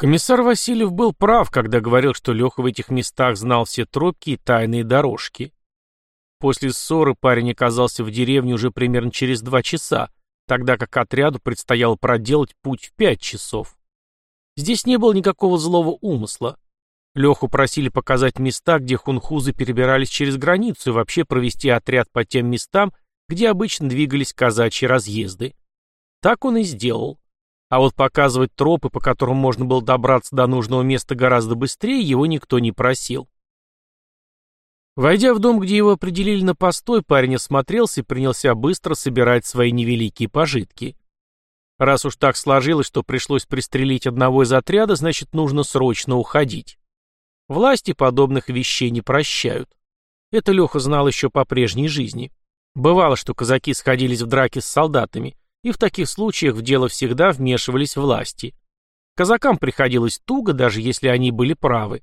Комиссар Васильев был прав, когда говорил, что Леха в этих местах знал все тропки и тайные дорожки. После ссоры парень оказался в деревне уже примерно через два часа, тогда как отряду предстояло проделать путь в пять часов. Здесь не было никакого злого умысла. Леху просили показать места, где хунхузы перебирались через границу и вообще провести отряд по тем местам, где обычно двигались казачьи разъезды. Так он и сделал. А вот показывать тропы, по которым можно было добраться до нужного места гораздо быстрее, его никто не просил. Войдя в дом, где его определили на постой, парень осмотрелся и принялся быстро собирать свои невеликие пожитки. Раз уж так сложилось, что пришлось пристрелить одного из отряда, значит, нужно срочно уходить. Власти подобных вещей не прощают. Это Леха знал еще по прежней жизни. Бывало, что казаки сходились в драке с солдатами, и в таких случаях в дело всегда вмешивались власти. Казакам приходилось туго, даже если они были правы.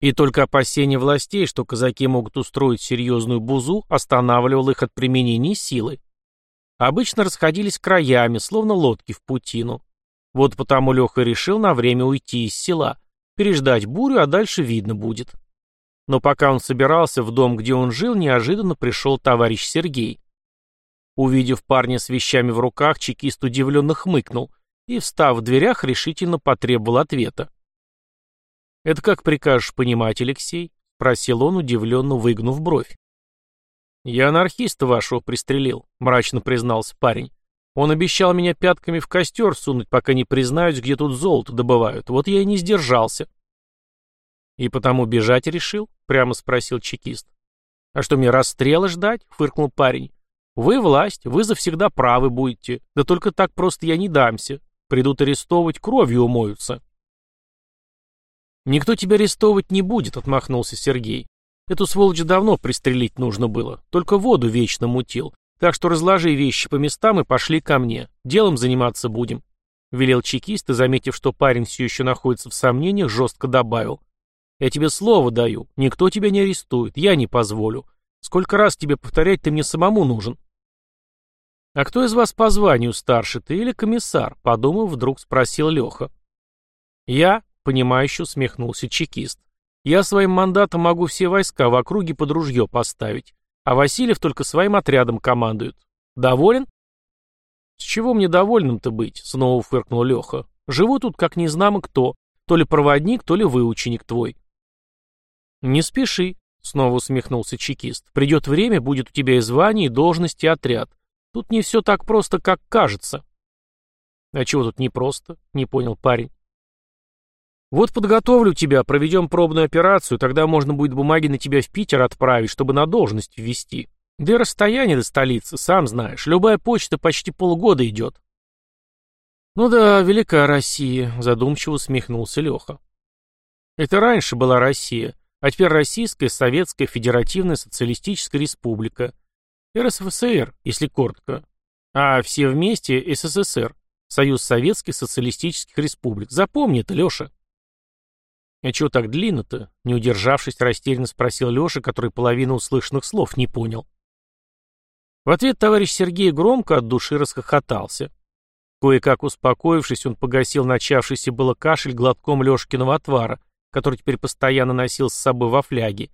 И только опасение властей, что казаки могут устроить серьезную бузу, останавливало их от применения силы. Обычно расходились краями, словно лодки в путину. Вот потому Леха решил на время уйти из села, переждать бурю, а дальше видно будет. Но пока он собирался, в дом, где он жил, неожиданно пришел товарищ Сергей. Увидев парня с вещами в руках, чекист удивленно хмыкнул и, встав в дверях, решительно потребовал ответа. «Это как прикажешь понимать, Алексей?» — спросил он, удивленно выгнув бровь. «Я анархиста вашего пристрелил», — мрачно признался парень. «Он обещал меня пятками в костер сунуть, пока не признаюсь, где тут золото добывают. Вот я и не сдержался». «И потому бежать решил?» — прямо спросил чекист. «А что, мне расстрела ждать?» — фыркнул парень. Вы власть, вы завсегда правы будете. Да только так просто я не дамся. Придут арестовывать, кровью умоются. Никто тебя арестовывать не будет, отмахнулся Сергей. Эту сволочь давно пристрелить нужно было. Только воду вечно мутил. Так что разложи вещи по местам и пошли ко мне. Делом заниматься будем. Велел чекист и, заметив, что парень все еще находится в сомнениях, жестко добавил. Я тебе слово даю. Никто тебя не арестует. Я не позволю. Сколько раз тебе повторять, ты мне самому нужен. А кто из вас по званию старше, ты или комиссар? Подумав, вдруг спросил Леха. Я, понимающе усмехнулся чекист. Я своим мандатом могу все войска в округе под ружье поставить, а Васильев только своим отрядом командует. Доволен? С чего мне довольным-то быть? Снова фыркнул Леха. Живу тут как незнамо кто, то ли проводник, то ли выученик твой. Не спеши, Снова усмехнулся чекист. Придет время, будет у тебя и звание, и должность, и отряд. Тут не все так просто, как кажется. А чего тут не просто? Не понял парень. Вот подготовлю тебя, проведем пробную операцию, тогда можно будет бумаги на тебя в Питер отправить, чтобы на должность ввести. Да и расстояние до столицы, сам знаешь, любая почта почти полгода идет. Ну да, велика Россия, задумчиво усмехнулся Леха. Это раньше была Россия, а теперь Российская Советская Федеративная Социалистическая Республика. РСФСР, если коротко. А все вместе СССР. Союз Советских Социалистических Республик. Запомни это, Леша. «А чего так длинно-то?» Не удержавшись, растерянно спросил Леша, который половину услышанных слов не понял. В ответ товарищ Сергей громко от души расхохотался. Кое-как успокоившись, он погасил начавшийся было кашель глотком Лешкиного отвара, который теперь постоянно носил с собой во фляге,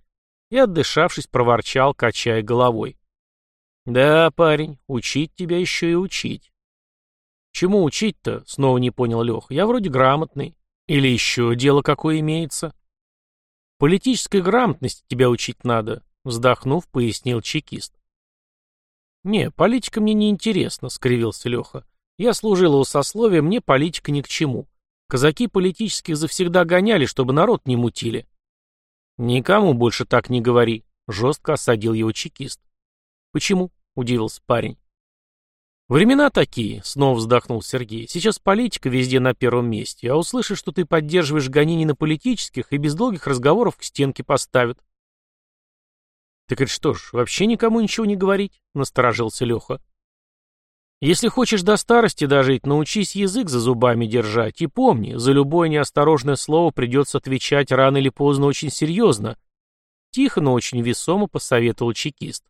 и, отдышавшись, проворчал, качая головой. «Да, парень, учить тебя еще и учить». «Чему учить-то?» — снова не понял Леха. «Я вроде грамотный. Или еще дело какое имеется?» «Политической грамотности тебя учить надо», — вздохнув, пояснил чекист. «Не, политика мне не интересна», — скривился Леха. «Я служил у сословия, мне политика ни к чему. Казаки политических завсегда гоняли, чтобы народ не мутили. «Никому больше так не говори», — жестко осадил его чекист. «Почему?» — удивился парень. «Времена такие», — снова вздохнул Сергей. «Сейчас политика везде на первом месте, а услышишь, что ты поддерживаешь гонения на политических, и без долгих разговоров к стенке поставят». «Так это что ж, вообще никому ничего не говорить?» — насторожился Леха. Если хочешь до старости дожить, научись язык за зубами держать. И помни, за любое неосторожное слово придется отвечать рано или поздно очень серьезно. Тихо, но очень весомо посоветовал чекист.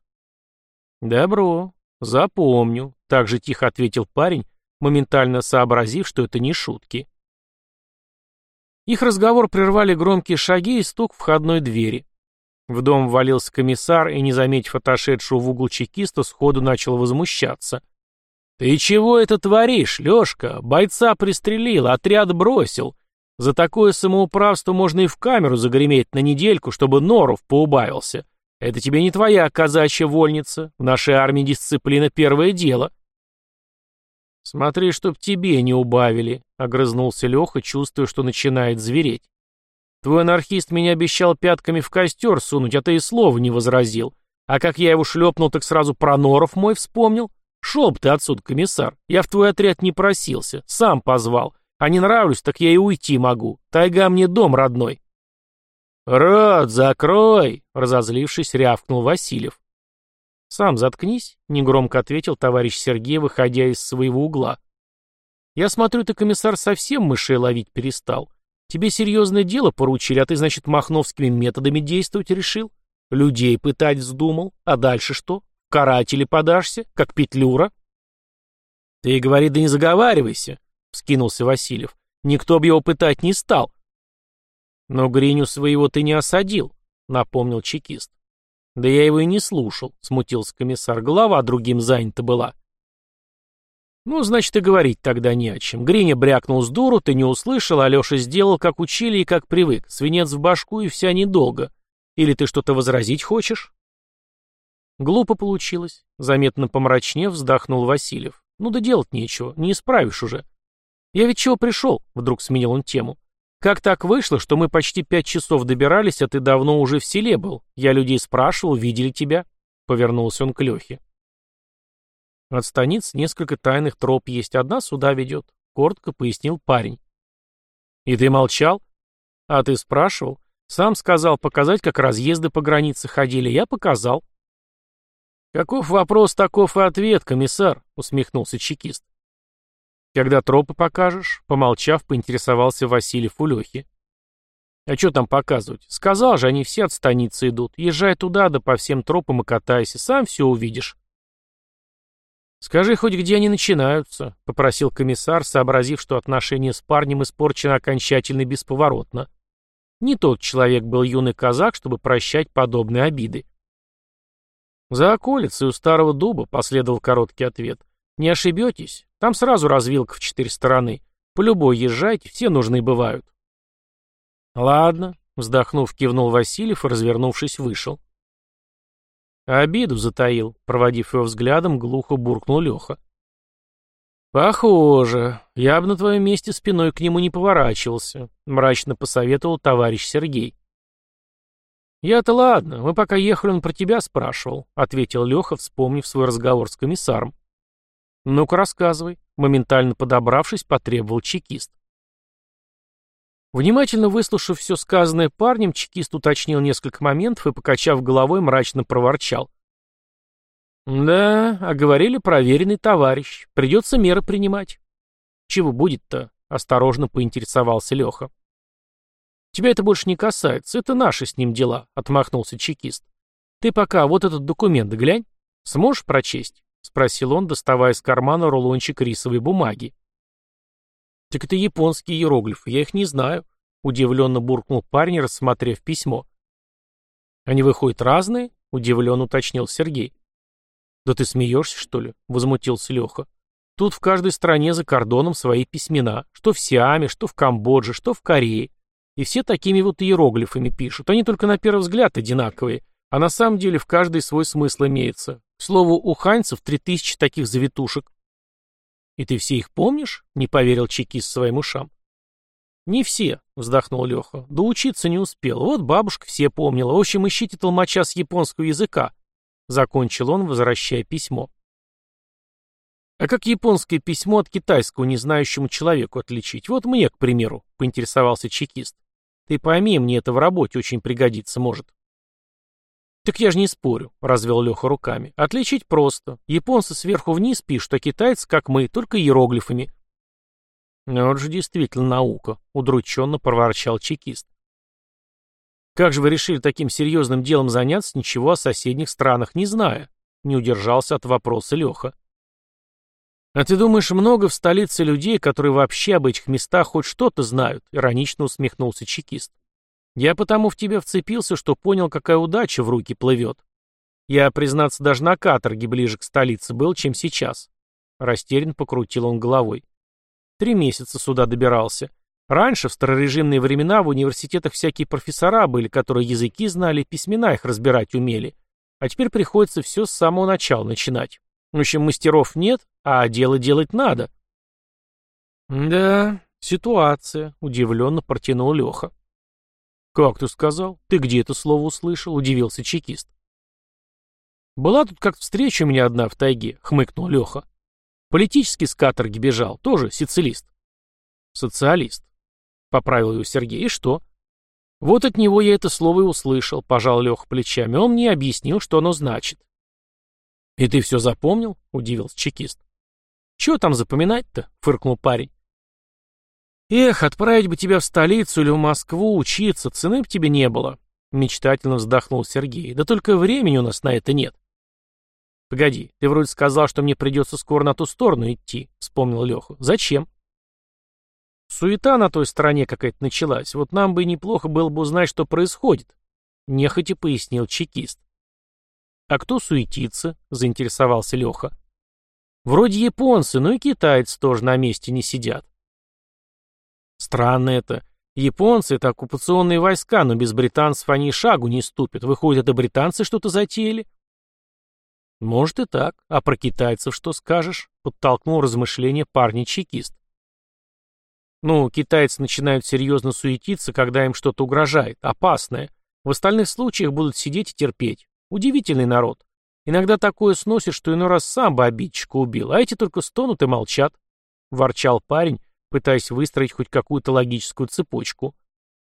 Добро, запомню, так же тихо ответил парень, моментально сообразив, что это не шутки. Их разговор прервали громкие шаги и стук входной двери. В дом ввалился комиссар и, не заметив отошедшего в угол чекиста, сходу начал возмущаться. «Ты чего это творишь, Лёшка? Бойца пристрелил, отряд бросил. За такое самоуправство можно и в камеру загреметь на недельку, чтобы норов поубавился. Это тебе не твоя казачья вольница. В нашей армии дисциплина первое дело». «Смотри, чтоб тебе не убавили», — огрызнулся Леха, чувствуя, что начинает звереть. «Твой анархист меня обещал пятками в костер сунуть, а ты и слова не возразил. А как я его шлепнул, так сразу про норов мой вспомнил. Шел бы ты отсюда, комиссар. Я в твой отряд не просился, сам позвал. А не нравлюсь, так я и уйти могу. Тайга мне дом родной». «Рот закрой!» — разозлившись, рявкнул Васильев. «Сам заткнись», — негромко ответил товарищ Сергей, выходя из своего угла. «Я смотрю, ты, комиссар, совсем мышей ловить перестал. Тебе серьезное дело поручили, а ты, значит, махновскими методами действовать решил? Людей пытать вздумал? А дальше что? Каратели подашься, как петлюра?» «Ты, говори, да не заговаривайся», — вскинулся Васильев. «Никто бы его пытать не стал». «Но Гриню своего ты не осадил», — напомнил чекист. «Да я его и не слушал», — смутился комиссар. «Голова другим занята была». «Ну, значит, и говорить тогда не о чем. Гриня брякнул с дуру, ты не услышал, а Леша сделал, как учили и как привык. Свинец в башку и вся недолго. Или ты что-то возразить хочешь?» Глупо получилось. Заметно помрачнев, вздохнул Васильев. «Ну да делать нечего, не исправишь уже». «Я ведь чего пришел?» — вдруг сменил он тему. Как так вышло, что мы почти пять часов добирались, а ты давно уже в селе был? Я людей спрашивал, видели тебя?» Повернулся он к Лехе. От станиц несколько тайных троп есть, одна сюда ведет, коротко пояснил парень. «И ты молчал?» «А ты спрашивал?» «Сам сказал показать, как разъезды по границе ходили. Я показал». «Каков вопрос, таков и ответ, комиссар», — усмехнулся чекист. «Когда тропы покажешь?» — помолчав, поинтересовался Васильев у. «А что там показывать? Сказал же, они все от станицы идут. Езжай туда, да по всем тропам и катайся, сам все увидишь». «Скажи хоть, где они начинаются», — попросил комиссар, сообразив, что отношение с парнем испорчено окончательно и бесповоротно. Не тот человек был юный казак, чтобы прощать подобные обиды. «За околицей у старого дуба», — последовал короткий ответ. «Не ошибетесь. Там сразу развилка в четыре стороны. По любой езжайте, все нужны бывают. Ладно, вздохнув, кивнул Васильев и, развернувшись, вышел. Обиду затаил, проводив его взглядом, глухо буркнул Леха. «Похоже. Я бы на твоем месте спиной к нему не поворачивался», — мрачно посоветовал товарищ Сергей. «Я-то ладно, мы пока ехали, он про тебя спрашивал», — ответил Леха, вспомнив свой разговор с комиссаром. «Ну-ка, рассказывай», — моментально подобравшись, потребовал чекист. Внимательно выслушав все сказанное парнем, чекист уточнил несколько моментов и, покачав головой, мрачно проворчал. «Да, а говорили проверенный товарищ. Придется меры принимать». «Чего будет-то?» — осторожно поинтересовался Леха. «Тебя это больше не касается, это наши с ним дела», — отмахнулся чекист. «Ты пока вот этот документ глянь. Сможешь прочесть?» — спросил он, доставая из кармана рулончик рисовой бумаги. «Так это японские иероглифы, я их не знаю», — удивленно буркнул парень, рассмотрев письмо. «Они выходят разные?» — удивленно уточнил Сергей. «Да ты смеешься, что ли?» — возмутился Леха. «Тут в каждой стране за кордоном свои письмена, что в Сиаме, что в Камбодже, что в Корее. И все такими вот иероглифами пишут. Они только на первый взгляд одинаковые, а на самом деле в каждой свой смысл имеется. К слову, у ханьцев три тысячи таких завитушек. «И ты все их помнишь?» — не поверил чекист своим ушам. «Не все», — вздохнул Леха. «Да учиться не успел. Вот бабушка все помнила. В общем, ищите толмача с японского языка», — закончил он, возвращая письмо. «А как японское письмо от китайского незнающему человеку отличить? Вот мне, к примеру», — поинтересовался чекист. «Ты пойми, мне это в работе очень пригодиться может». «Так я же не спорю», — развел Леха руками. «Отличить просто. Японцы сверху вниз пишут, а китайцы, как мы, только иероглифами». «Ну, «Вот же действительно наука», — удрученно проворчал чекист. «Как же вы решили таким серьезным делом заняться, ничего о соседних странах не зная?» — не удержался от вопроса Леха. «А ты думаешь, много в столице людей, которые вообще об этих местах хоть что-то знают?» — иронично усмехнулся чекист. «Я потому в тебя вцепился, что понял, какая удача в руки плывет. Я, признаться, даже на каторге ближе к столице был, чем сейчас». Растерян покрутил он головой. «Три месяца сюда добирался. Раньше, в старорежимные времена, в университетах всякие профессора были, которые языки знали, письмена их разбирать умели. А теперь приходится все с самого начала начинать. В общем, мастеров нет, а дело делать надо. Да, ситуация, удивленно протянул Леха. Как ты сказал? Ты где это слово услышал? Удивился чекист. Была тут как встреча у меня одна в тайге, хмыкнул Леха. Политический с каторги бежал, тоже сицилист. Социалист. Поправил его Сергей. И что? Вот от него я это слово и услышал, пожал Леха плечами. Он мне объяснил, что оно значит. «И ты все запомнил?» — удивился чекист. «Чего там запоминать-то?» — фыркнул парень. «Эх, отправить бы тебя в столицу или в Москву учиться, цены бы тебе не было», — мечтательно вздохнул Сергей. «Да только времени у нас на это нет». «Погоди, ты вроде сказал, что мне придется скоро на ту сторону идти», — вспомнил Леха. «Зачем?» «Суета на той стороне какая-то началась. Вот нам бы неплохо было бы узнать, что происходит», — нехотя пояснил чекист. «А кто суетится?» — заинтересовался Леха. «Вроде японцы, но и китайцы тоже на месте не сидят». «Странно это. Японцы — это оккупационные войска, но без британцев они шагу не ступят. Выходит, это британцы что-то затеяли?» «Может и так. А про китайцев что скажешь?» — подтолкнул размышления парня-чекист. «Ну, китайцы начинают серьезно суетиться, когда им что-то угрожает, опасное. В остальных случаях будут сидеть и терпеть. Удивительный народ. Иногда такое сносит, что иной раз сам бы обидчика убил, а эти только стонут и молчат. Ворчал парень, пытаясь выстроить хоть какую-то логическую цепочку.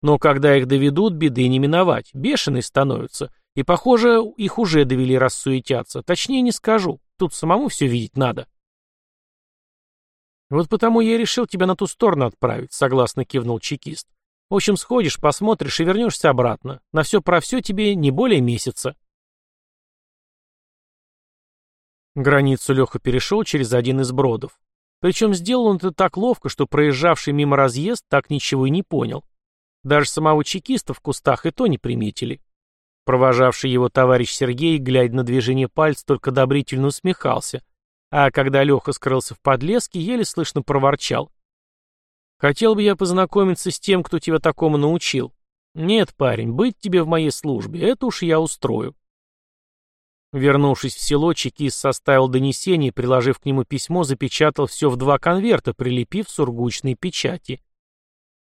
Но когда их доведут, беды не миновать, бешеные становятся. И, похоже, их уже довели рассуетяться. Точнее не скажу, тут самому все видеть надо. Вот потому я решил тебя на ту сторону отправить, согласно кивнул чекист. В общем, сходишь, посмотришь и вернешься обратно. На все про все тебе не более месяца. Границу Леха перешел через один из бродов. Причем сделал он это так ловко, что проезжавший мимо разъезд так ничего и не понял. Даже самого чекиста в кустах и то не приметили. Провожавший его товарищ Сергей, глядя на движение пальц, только одобрительно усмехался, а когда Леха скрылся в подлеске, еле слышно проворчал. «Хотел бы я познакомиться с тем, кто тебя такому научил. Нет, парень, быть тебе в моей службе, это уж я устрою». Вернувшись в село, чекист составил донесение и, приложив к нему письмо, запечатал все в два конверта, прилепив сургучные печати.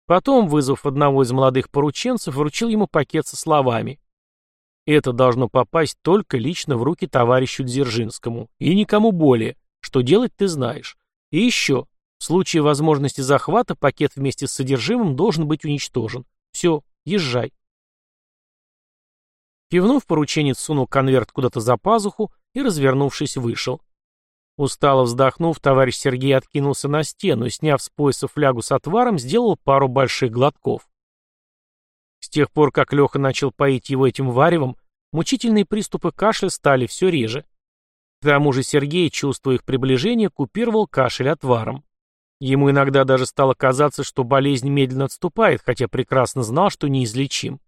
Потом, вызвав одного из молодых порученцев, вручил ему пакет со словами. «Это должно попасть только лично в руки товарищу Дзержинскому, и никому более. Что делать, ты знаешь. И еще, в случае возможности захвата, пакет вместе с содержимым должен быть уничтожен. Все, езжай». Кивнув, порученец сунул конверт куда-то за пазуху и, развернувшись, вышел. Устало вздохнув, товарищ Сергей откинулся на стену и, сняв с пояса флягу с отваром, сделал пару больших глотков. С тех пор, как Леха начал поить его этим варевом, мучительные приступы кашля стали все реже. К тому же Сергей, чувствуя их приближение, купировал кашель отваром. Ему иногда даже стало казаться, что болезнь медленно отступает, хотя прекрасно знал, что неизлечим.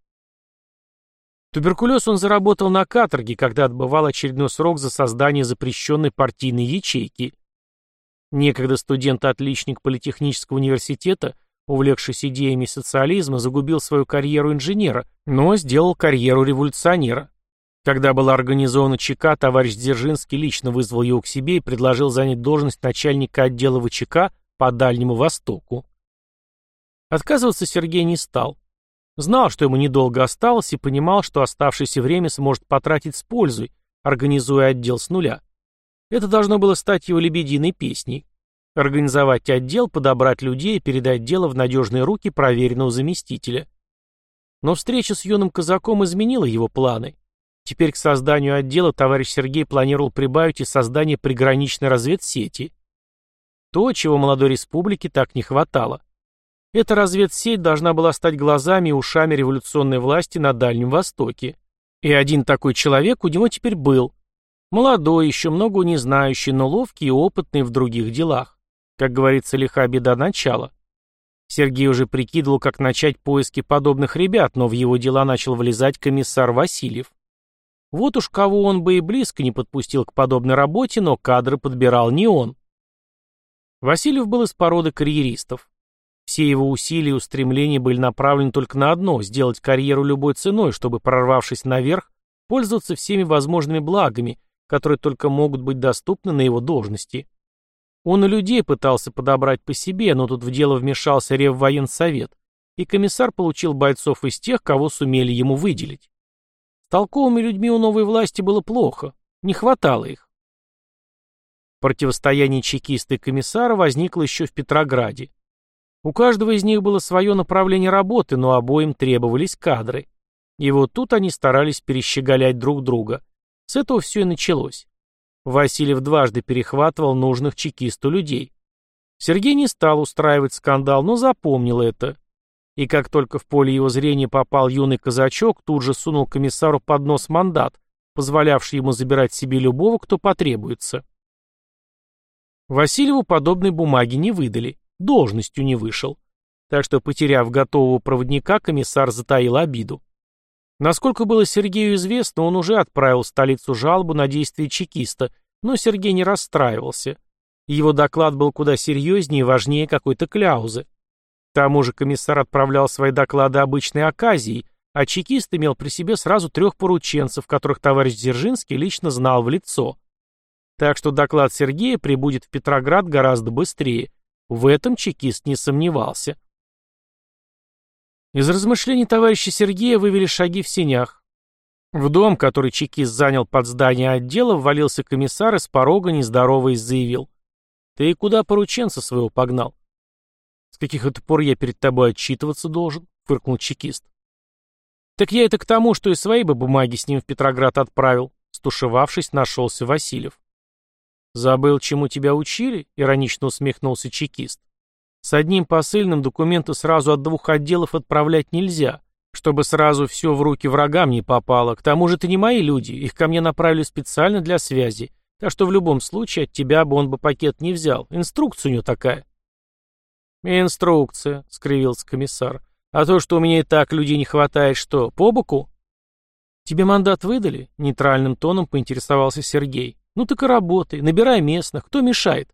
Туберкулез он заработал на каторге, когда отбывал очередной срок за создание запрещенной партийной ячейки. Некогда студент-отличник Политехнического университета, увлекшись идеями социализма, загубил свою карьеру инженера, но сделал карьеру революционера. Когда была организована ЧК, товарищ Дзержинский лично вызвал его к себе и предложил занять должность начальника отдела ВЧК по Дальнему Востоку. Отказываться Сергей не стал. Знал, что ему недолго осталось, и понимал, что оставшееся время сможет потратить с пользой, организуя отдел с нуля. Это должно было стать его лебединой песней. Организовать отдел, подобрать людей и передать дело в надежные руки проверенного заместителя. Но встреча с юным казаком изменила его планы. Теперь к созданию отдела товарищ Сергей планировал прибавить и создание приграничной разведсети. То, чего молодой республике так не хватало. Эта разведсеть должна была стать глазами и ушами революционной власти на Дальнем Востоке. И один такой человек у него теперь был. Молодой, еще много не знающий, но ловкий и опытный в других делах. Как говорится, лиха беда начала. Сергей уже прикидывал, как начать поиски подобных ребят, но в его дела начал влезать комиссар Васильев. Вот уж кого он бы и близко не подпустил к подобной работе, но кадры подбирал не он. Васильев был из породы карьеристов. Все его усилия и устремления были направлены только на одно – сделать карьеру любой ценой, чтобы, прорвавшись наверх, пользоваться всеми возможными благами, которые только могут быть доступны на его должности. Он и людей пытался подобрать по себе, но тут в дело вмешался Реввоенсовет, и комиссар получил бойцов из тех, кого сумели ему выделить. С толковыми людьми у новой власти было плохо, не хватало их. Противостояние чекиста и комиссара возникло еще в Петрограде. У каждого из них было свое направление работы, но обоим требовались кадры. И вот тут они старались перещеголять друг друга. С этого все и началось. Васильев дважды перехватывал нужных чекисту людей. Сергей не стал устраивать скандал, но запомнил это. И как только в поле его зрения попал юный казачок, тут же сунул комиссару под нос мандат, позволявший ему забирать себе любого, кто потребуется. Васильеву подобной бумаги не выдали, должностью не вышел. Так что, потеряв готового проводника, комиссар затаил обиду. Насколько было Сергею известно, он уже отправил в столицу жалобу на действия чекиста, но Сергей не расстраивался. Его доклад был куда серьезнее и важнее какой-то кляузы. К тому же комиссар отправлял свои доклады обычной оказией, а чекист имел при себе сразу трех порученцев, которых товарищ Дзержинский лично знал в лицо. Так что доклад Сергея прибудет в Петроград гораздо быстрее. В этом чекист не сомневался. Из размышлений товарища Сергея вывели шаги в сенях. В дом, который чекист занял под здание отдела, ввалился комиссар и с порога нездороваясь заявил. «Ты куда порученца своего погнал?» «С каких это пор я перед тобой отчитываться должен?» — фыркнул чекист. «Так я это к тому, что и свои бы бумаги с ним в Петроград отправил», — стушевавшись, нашелся Васильев. «Забыл, чему тебя учили?» — иронично усмехнулся чекист. С одним посыльным документы сразу от двух отделов отправлять нельзя, чтобы сразу все в руки врагам не попало. К тому же это не мои люди, их ко мне направили специально для связи. Так что в любом случае от тебя бы он бы пакет не взял. Инструкция у него такая. «Инструкция», — скривился комиссар. «А то, что у меня и так людей не хватает, что, по боку?» «Тебе мандат выдали?» — нейтральным тоном поинтересовался Сергей. «Ну так и работай, набирай местных, кто мешает?»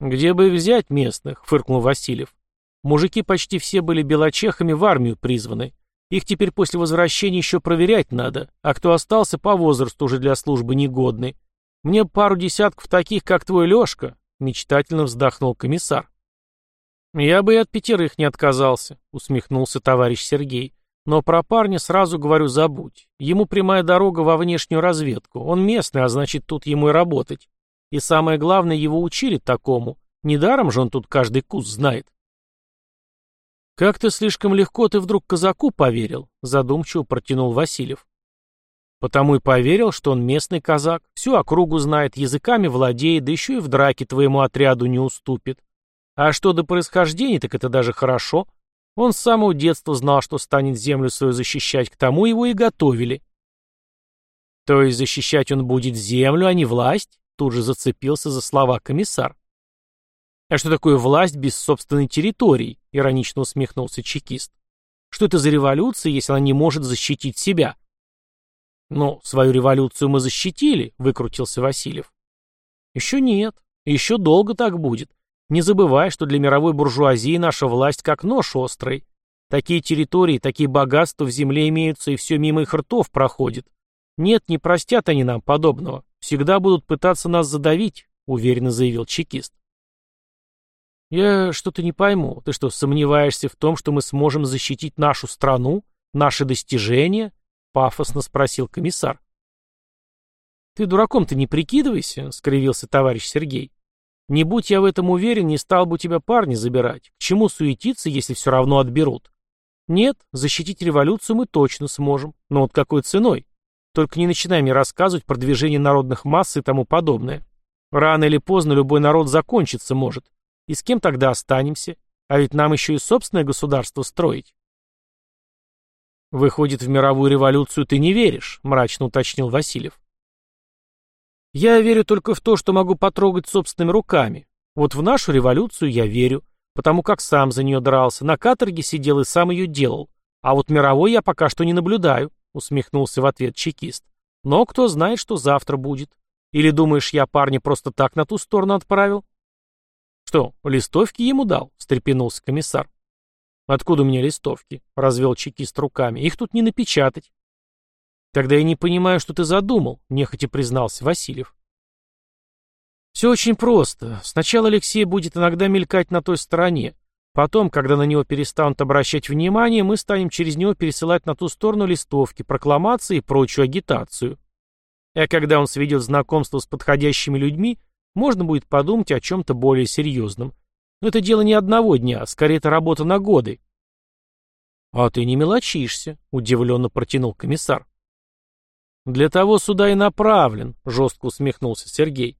«Где бы взять, местных?» — фыркнул Васильев. «Мужики почти все были белочехами в армию призваны. Их теперь после возвращения еще проверять надо, а кто остался по возрасту уже для службы негодный. Мне пару десятков таких, как твой Лешка», — мечтательно вздохнул комиссар. «Я бы и от пятерых не отказался», — усмехнулся товарищ Сергей. «Но про парня сразу говорю забудь. Ему прямая дорога во внешнюю разведку. Он местный, а значит, тут ему и работать. И самое главное, его учили такому. Недаром же он тут каждый кус знает. «Как-то слишком легко ты вдруг казаку поверил», — задумчиво протянул Васильев. «Потому и поверил, что он местный казак, всю округу знает, языками владеет, да еще и в драке твоему отряду не уступит. А что до происхождения, так это даже хорошо. Он с самого детства знал, что станет землю свою защищать, к тому его и готовили». «То есть защищать он будет землю, а не власть?» Тут же зацепился за слова комиссар. «А что такое власть без собственной территории?» — иронично усмехнулся чекист. «Что это за революция, если она не может защитить себя?» «Ну, свою революцию мы защитили», — выкрутился Васильев. «Еще нет. Еще долго так будет. Не забывай, что для мировой буржуазии наша власть как нож острый. Такие территории, такие богатства в земле имеются, и все мимо их ртов проходит. Нет, не простят они нам подобного. Всегда будут пытаться нас задавить, уверенно заявил чекист. Я что-то не пойму. Ты что, сомневаешься в том, что мы сможем защитить нашу страну, наши достижения? Пафосно спросил комиссар. Ты дураком-то не прикидывайся, скривился товарищ Сергей. Не будь я в этом уверен, не стал бы тебя парня забирать. К чему суетиться, если все равно отберут? Нет, защитить революцию мы точно сможем. Но вот какой ценой? Только не начинай мне рассказывать про движение народных масс и тому подобное. Рано или поздно любой народ закончится может. И с кем тогда останемся? А ведь нам еще и собственное государство строить. «Выходит, в мировую революцию ты не веришь», — мрачно уточнил Васильев. Я верю только в то, что могу потрогать собственными руками. Вот в нашу революцию я верю, потому как сам за нее дрался, на каторге сидел и сам ее делал. А вот мировой я пока что не наблюдаю, усмехнулся в ответ чекист. Но кто знает, что завтра будет. Или думаешь, я парня просто так на ту сторону отправил? Что, листовки ему дал? встрепенулся комиссар. Откуда меня листовки? развел чекист руками. Их тут не напечатать. Тогда я не понимаю, что ты задумал, нехотя признался Васильев. Все очень просто. Сначала Алексей будет иногда мелькать на той стороне. Потом, когда на него перестанут обращать внимание, мы станем через него пересылать на ту сторону листовки, прокламации и прочую агитацию. А когда он сведет знакомство с подходящими людьми, можно будет подумать о чем-то более серьезном. Но это дело не одного дня, а скорее это работа на годы. «А ты не мелочишься», — удивленно протянул комиссар. «Для того сюда и направлен», — жестко усмехнулся Сергей.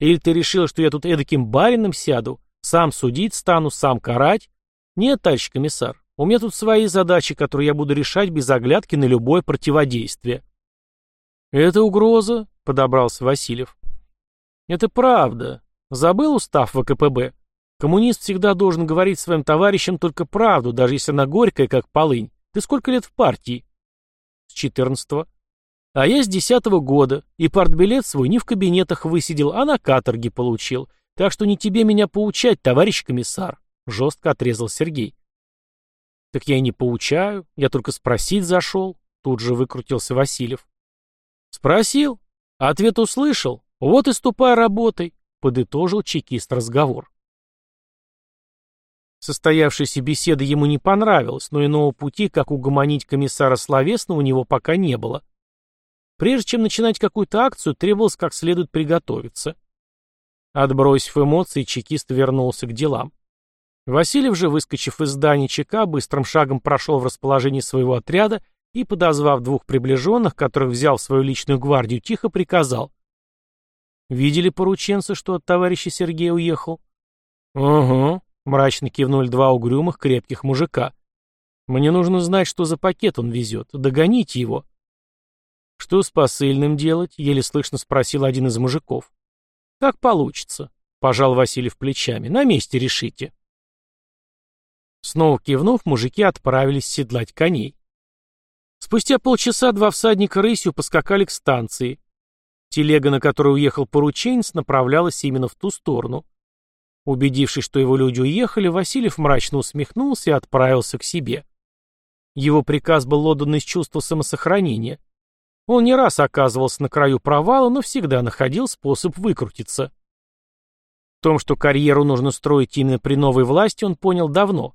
«Или ты решил, что я тут эдаким барином сяду, сам судить стану, сам карать? Нет, товарищ комиссар, у меня тут свои задачи, которые я буду решать без оглядки на любое противодействие». «Это угроза», — подобрался Васильев. «Это правда. Забыл устав ВКПБ? Коммунист всегда должен говорить своим товарищам только правду, даже если она горькая, как полынь. Ты сколько лет в партии?» «С четырнадцатого». А я с десятого года, и партбилет свой не в кабинетах высидел, а на каторге получил. Так что не тебе меня поучать, товарищ комиссар, жестко отрезал Сергей. Так я и не поучаю, я только спросить зашел, тут же выкрутился Васильев. Спросил, а ответ услышал, вот и ступай работай, подытожил чекист разговор. Состоявшаяся беседа ему не понравилась, но иного пути, как угомонить комиссара словесно, у него пока не было. Прежде чем начинать какую-то акцию, требовалось как следует приготовиться. Отбросив эмоции, чекист вернулся к делам. Васильев же, выскочив из здания ЧК, быстрым шагом прошел в расположение своего отряда и, подозвав двух приближенных, которых взял в свою личную гвардию, тихо приказал. «Видели порученца, что от товарища Сергея уехал?» «Угу», — мрачно кивнули два угрюмых крепких мужика. «Мне нужно знать, что за пакет он везет. Догоните его». «Что с посыльным делать?» — еле слышно спросил один из мужиков. «Как получится», — пожал Васильев плечами. «На месте решите». Снова кивнув, мужики отправились седлать коней. Спустя полчаса два всадника рысью поскакали к станции. Телега, на которой уехал порученец, направлялась именно в ту сторону. Убедившись, что его люди уехали, Васильев мрачно усмехнулся и отправился к себе. Его приказ был отдан из чувства самосохранения. Он не раз оказывался на краю провала, но всегда находил способ выкрутиться. В том, что карьеру нужно строить именно при новой власти, он понял давно.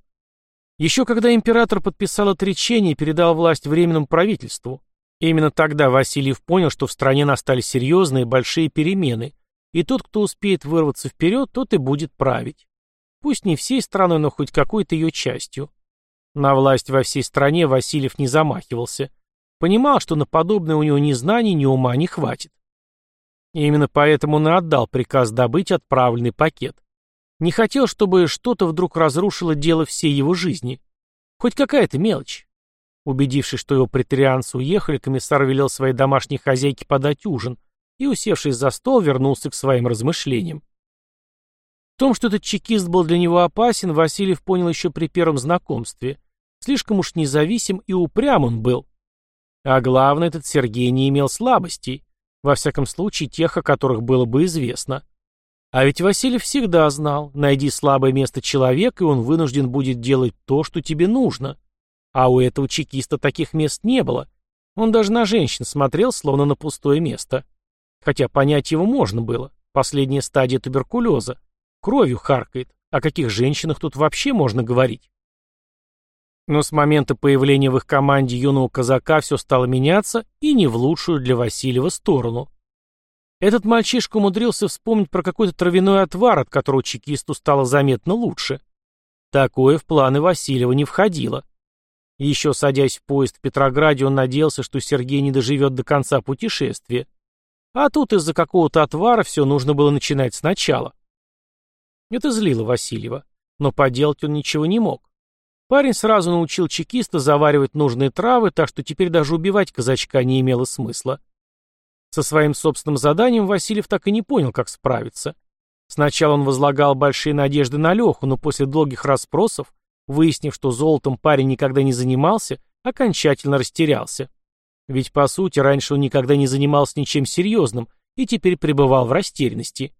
Еще когда император подписал отречение и передал власть Временному правительству, именно тогда Васильев понял, что в стране настали серьезные большие перемены, и тот, кто успеет вырваться вперед, тот и будет править. Пусть не всей страной, но хоть какой-то ее частью. На власть во всей стране Васильев не замахивался – Понимал, что на подобное у него ни знаний, ни ума не хватит. И именно поэтому он и отдал приказ добыть отправленный пакет. Не хотел, чтобы что-то вдруг разрушило дело всей его жизни. Хоть какая-то мелочь. Убедившись, что его претарианцы уехали, комиссар велел своей домашней хозяйке подать ужин и, усевшись за стол, вернулся к своим размышлениям. В том, что этот чекист был для него опасен, Васильев понял еще при первом знакомстве. Слишком уж независим и упрям он был. А главное, этот Сергей не имел слабостей, во всяком случае тех, о которых было бы известно. А ведь Васильев всегда знал, найди слабое место человека, и он вынужден будет делать то, что тебе нужно. А у этого чекиста таких мест не было. Он даже на женщин смотрел, словно на пустое место. Хотя понять его можно было. Последняя стадия туберкулеза. Кровью харкает. О каких женщинах тут вообще можно говорить? Но с момента появления в их команде юного казака все стало меняться и не в лучшую для Васильева сторону. Этот мальчишка умудрился вспомнить про какой-то травяной отвар, от которого чекисту стало заметно лучше. Такое в планы Васильева не входило. Еще садясь в поезд в Петрограде, он надеялся, что Сергей не доживет до конца путешествия. А тут из-за какого-то отвара все нужно было начинать сначала. Это злило Васильева, но поделать он ничего не мог. Парень сразу научил чекиста заваривать нужные травы, так что теперь даже убивать казачка не имело смысла. Со своим собственным заданием Васильев так и не понял, как справиться. Сначала он возлагал большие надежды на Леху, но после долгих расспросов, выяснив, что золотом парень никогда не занимался, окончательно растерялся. Ведь, по сути, раньше он никогда не занимался ничем серьезным и теперь пребывал в растерянности.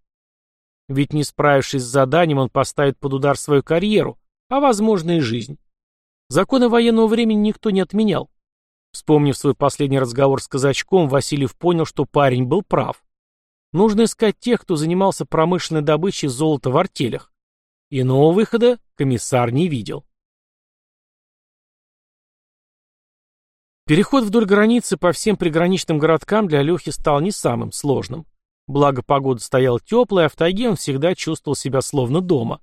Ведь не справившись с заданием, он поставит под удар свою карьеру, а, возможно, и жизнь. Законы военного времени никто не отменял. Вспомнив свой последний разговор с казачком, Васильев понял, что парень был прав. Нужно искать тех, кто занимался промышленной добычей золота в артелях. Иного выхода комиссар не видел. Переход вдоль границы по всем приграничным городкам для Лехи стал не самым сложным. Благо погода стояла теплая, а в тайге он всегда чувствовал себя словно дома.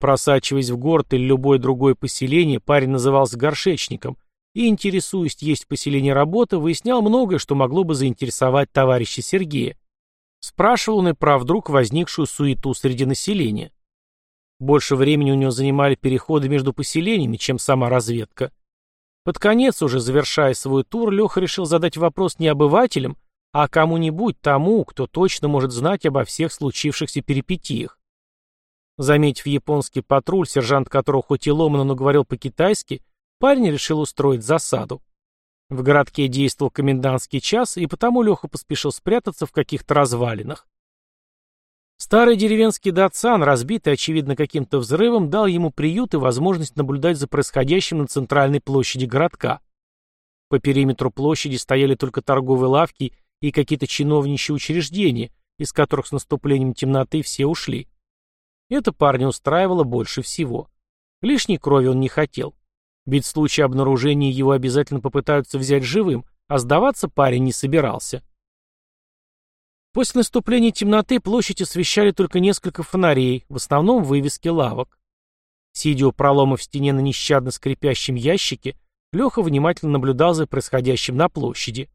Просачиваясь в город или любое другое поселение, парень назывался горшечником – и, интересуясь, есть в поселении работа, выяснял многое, что могло бы заинтересовать товарища Сергея. Спрашивал он и про вдруг возникшую суету среди населения. Больше времени у него занимали переходы между поселениями, чем сама разведка. Под конец, уже завершая свой тур, Леха решил задать вопрос не обывателям, а кому-нибудь тому, кто точно может знать обо всех случившихся перипетиях. Заметив японский патруль, сержант которого хоть и ломано, но говорил по-китайски, Парень решил устроить засаду. В городке действовал комендантский час, и потому Леха поспешил спрятаться в каких-то развалинах. Старый деревенский датсан, разбитый, очевидно, каким-то взрывом, дал ему приют и возможность наблюдать за происходящим на центральной площади городка. По периметру площади стояли только торговые лавки и какие-то чиновничьи учреждения, из которых с наступлением темноты все ушли. Это парня устраивало больше всего. Лишней крови он не хотел. Ведь в случае обнаружения его обязательно попытаются взять живым, а сдаваться парень не собирался. После наступления темноты площадь освещали только несколько фонарей, в основном вывески лавок. Сидя у пролома в стене на нещадно скрипящем ящике, Леха внимательно наблюдал за происходящим на площади.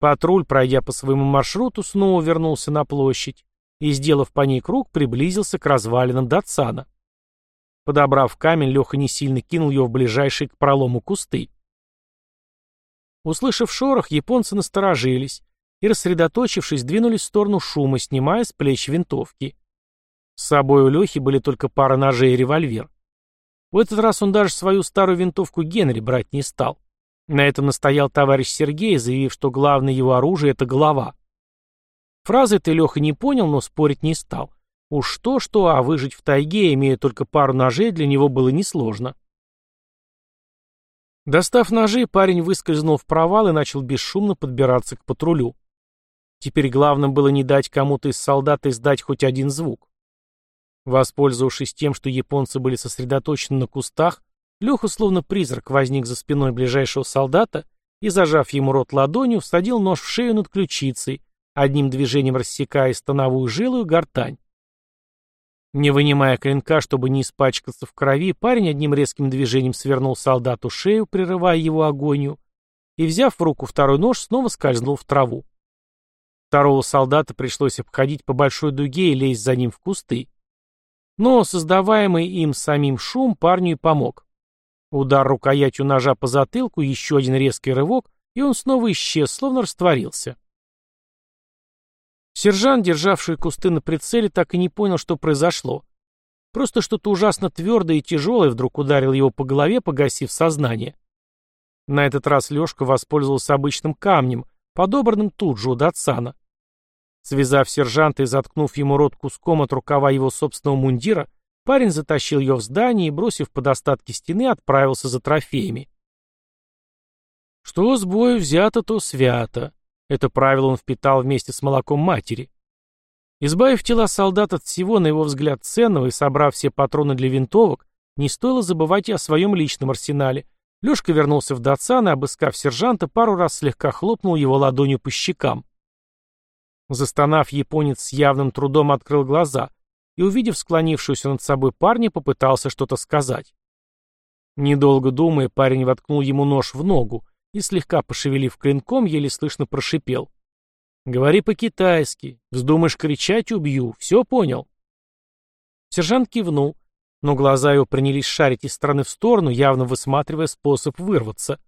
Патруль, пройдя по своему маршруту, снова вернулся на площадь и, сделав по ней круг, приблизился к развалинам Датсана. Подобрав камень, Леха не сильно кинул его в ближайшие к пролому кусты. Услышав шорох, японцы насторожились и, рассредоточившись, двинулись в сторону шума, снимая с плеч винтовки. С собой у Лехи были только пара ножей и револьвер. В этот раз он даже свою старую винтовку Генри брать не стал. На этом настоял товарищ Сергей, заявив, что главное его оружие — это голова. Фразы ты Леха не понял, но спорить не стал. Уж то-что, а выжить в тайге, имея только пару ножей, для него было несложно. Достав ножи, парень выскользнул в провал и начал бесшумно подбираться к патрулю. Теперь главным было не дать кому-то из солдат издать хоть один звук. Воспользовавшись тем, что японцы были сосредоточены на кустах, Леха, словно призрак, возник за спиной ближайшего солдата и, зажав ему рот ладонью, всадил нож в шею над ключицей, одним движением рассекая становую жилу и гортань. Не вынимая клинка, чтобы не испачкаться в крови, парень одним резким движением свернул солдату шею, прерывая его агонию, и, взяв в руку второй нож, снова скользнул в траву. Второго солдата пришлось обходить по большой дуге и лезть за ним в кусты. Но создаваемый им самим шум парню и помог. Удар рукоятью ножа по затылку, еще один резкий рывок, и он снова исчез, словно растворился. Сержант, державший кусты на прицеле, так и не понял, что произошло. Просто что-то ужасно твердое и тяжелое вдруг ударил его по голове, погасив сознание. На этот раз Лешка воспользовался обычным камнем, подобранным тут же у Датсана. Связав сержанта и заткнув ему рот куском от рукава его собственного мундира, парень затащил ее в здание и, бросив под остатки стены, отправился за трофеями. Что с бою взято, то свято. Это правило он впитал вместе с молоком матери. Избавив тела солдат от всего, на его взгляд, ценного и собрав все патроны для винтовок, не стоило забывать и о своем личном арсенале. Лешка вернулся в Датсан и, обыскав сержанта, пару раз слегка хлопнул его ладонью по щекам. Застонав, японец с явным трудом открыл глаза и, увидев склонившуюся над собой парня, попытался что-то сказать. Недолго думая, парень воткнул ему нож в ногу, и, слегка пошевелив клинком, еле слышно прошипел. «Говори по-китайски. Вздумаешь кричать — убью. Все понял?» Сержант кивнул, но глаза его принялись шарить из стороны в сторону, явно высматривая способ вырваться.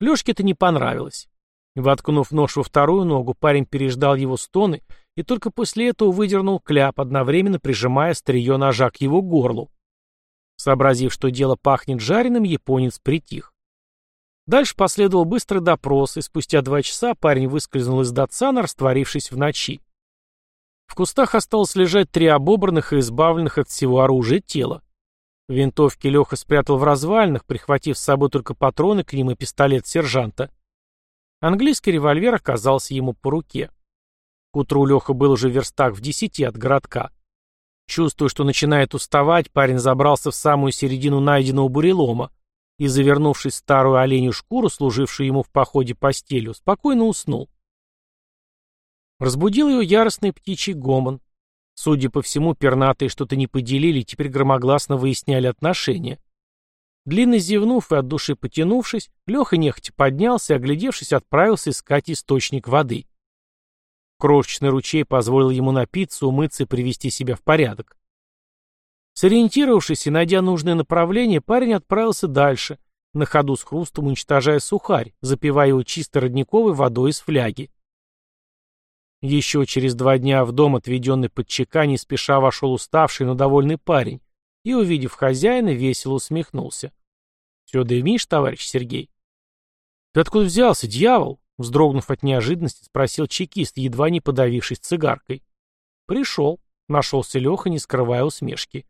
Лешке это не понравилось. Воткнув нож во вторую ногу, парень переждал его стоны и только после этого выдернул кляп, одновременно прижимая острие ножа к его горлу. Сообразив, что дело пахнет жареным, японец притих. Дальше последовал быстрый допрос, и спустя два часа парень выскользнул из Датсана, растворившись в ночи. В кустах осталось лежать три обобранных и избавленных от всего оружия тела. Винтовки Леха спрятал в развалинах, прихватив с собой только патроны к ним и пистолет сержанта. Английский револьвер оказался ему по руке. К утру Леха был уже в верстах в десяти от городка. Чувствуя, что начинает уставать, парень забрался в самую середину найденного бурелома и, завернувшись в старую оленью шкуру, служившую ему в походе постелью, спокойно уснул. Разбудил ее яростный птичий гомон. Судя по всему, пернатые что-то не поделили и теперь громогласно выясняли отношения. Длинно зевнув и от души потянувшись, Леха нехотя поднялся и, оглядевшись, отправился искать источник воды. Крошечный ручей позволил ему напиться, умыться и привести себя в порядок. Сориентировавшись и найдя нужное направление, парень отправился дальше, на ходу с хрустом уничтожая сухарь, запивая его чистой родниковой водой из фляги. Еще через два дня в дом, отведенный под ЧК, не спеша вошел уставший, но довольный парень, и, увидев хозяина, весело усмехнулся. «Все дымишь, товарищ Сергей?» «Ты откуда взялся, дьявол?» Вздрогнув от неожиданности, спросил чекист, едва не подавившись цигаркой. «Пришел», — нашелся Леха, не скрывая усмешки.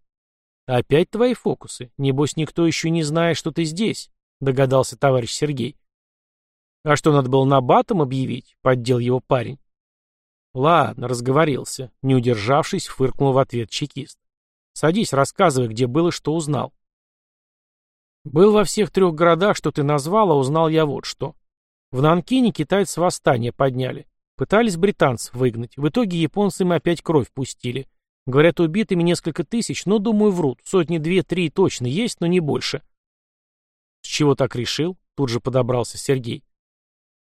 «Опять твои фокусы? Небось, никто еще не знает, что ты здесь», — догадался товарищ Сергей. «А что, надо было на батом объявить?» — поддел его парень. «Ладно, разговорился», — не удержавшись, фыркнул в ответ чекист. «Садись, рассказывай, где был и что узнал». «Был во всех трех городах, что ты назвал, а узнал я вот что. В Нанкине китайцы восстание подняли. Пытались британцев выгнать. В итоге японцы им опять кровь пустили. Говорят, убитыми несколько тысяч, но, думаю, врут. Сотни две-три точно есть, но не больше. С чего так решил? Тут же подобрался Сергей.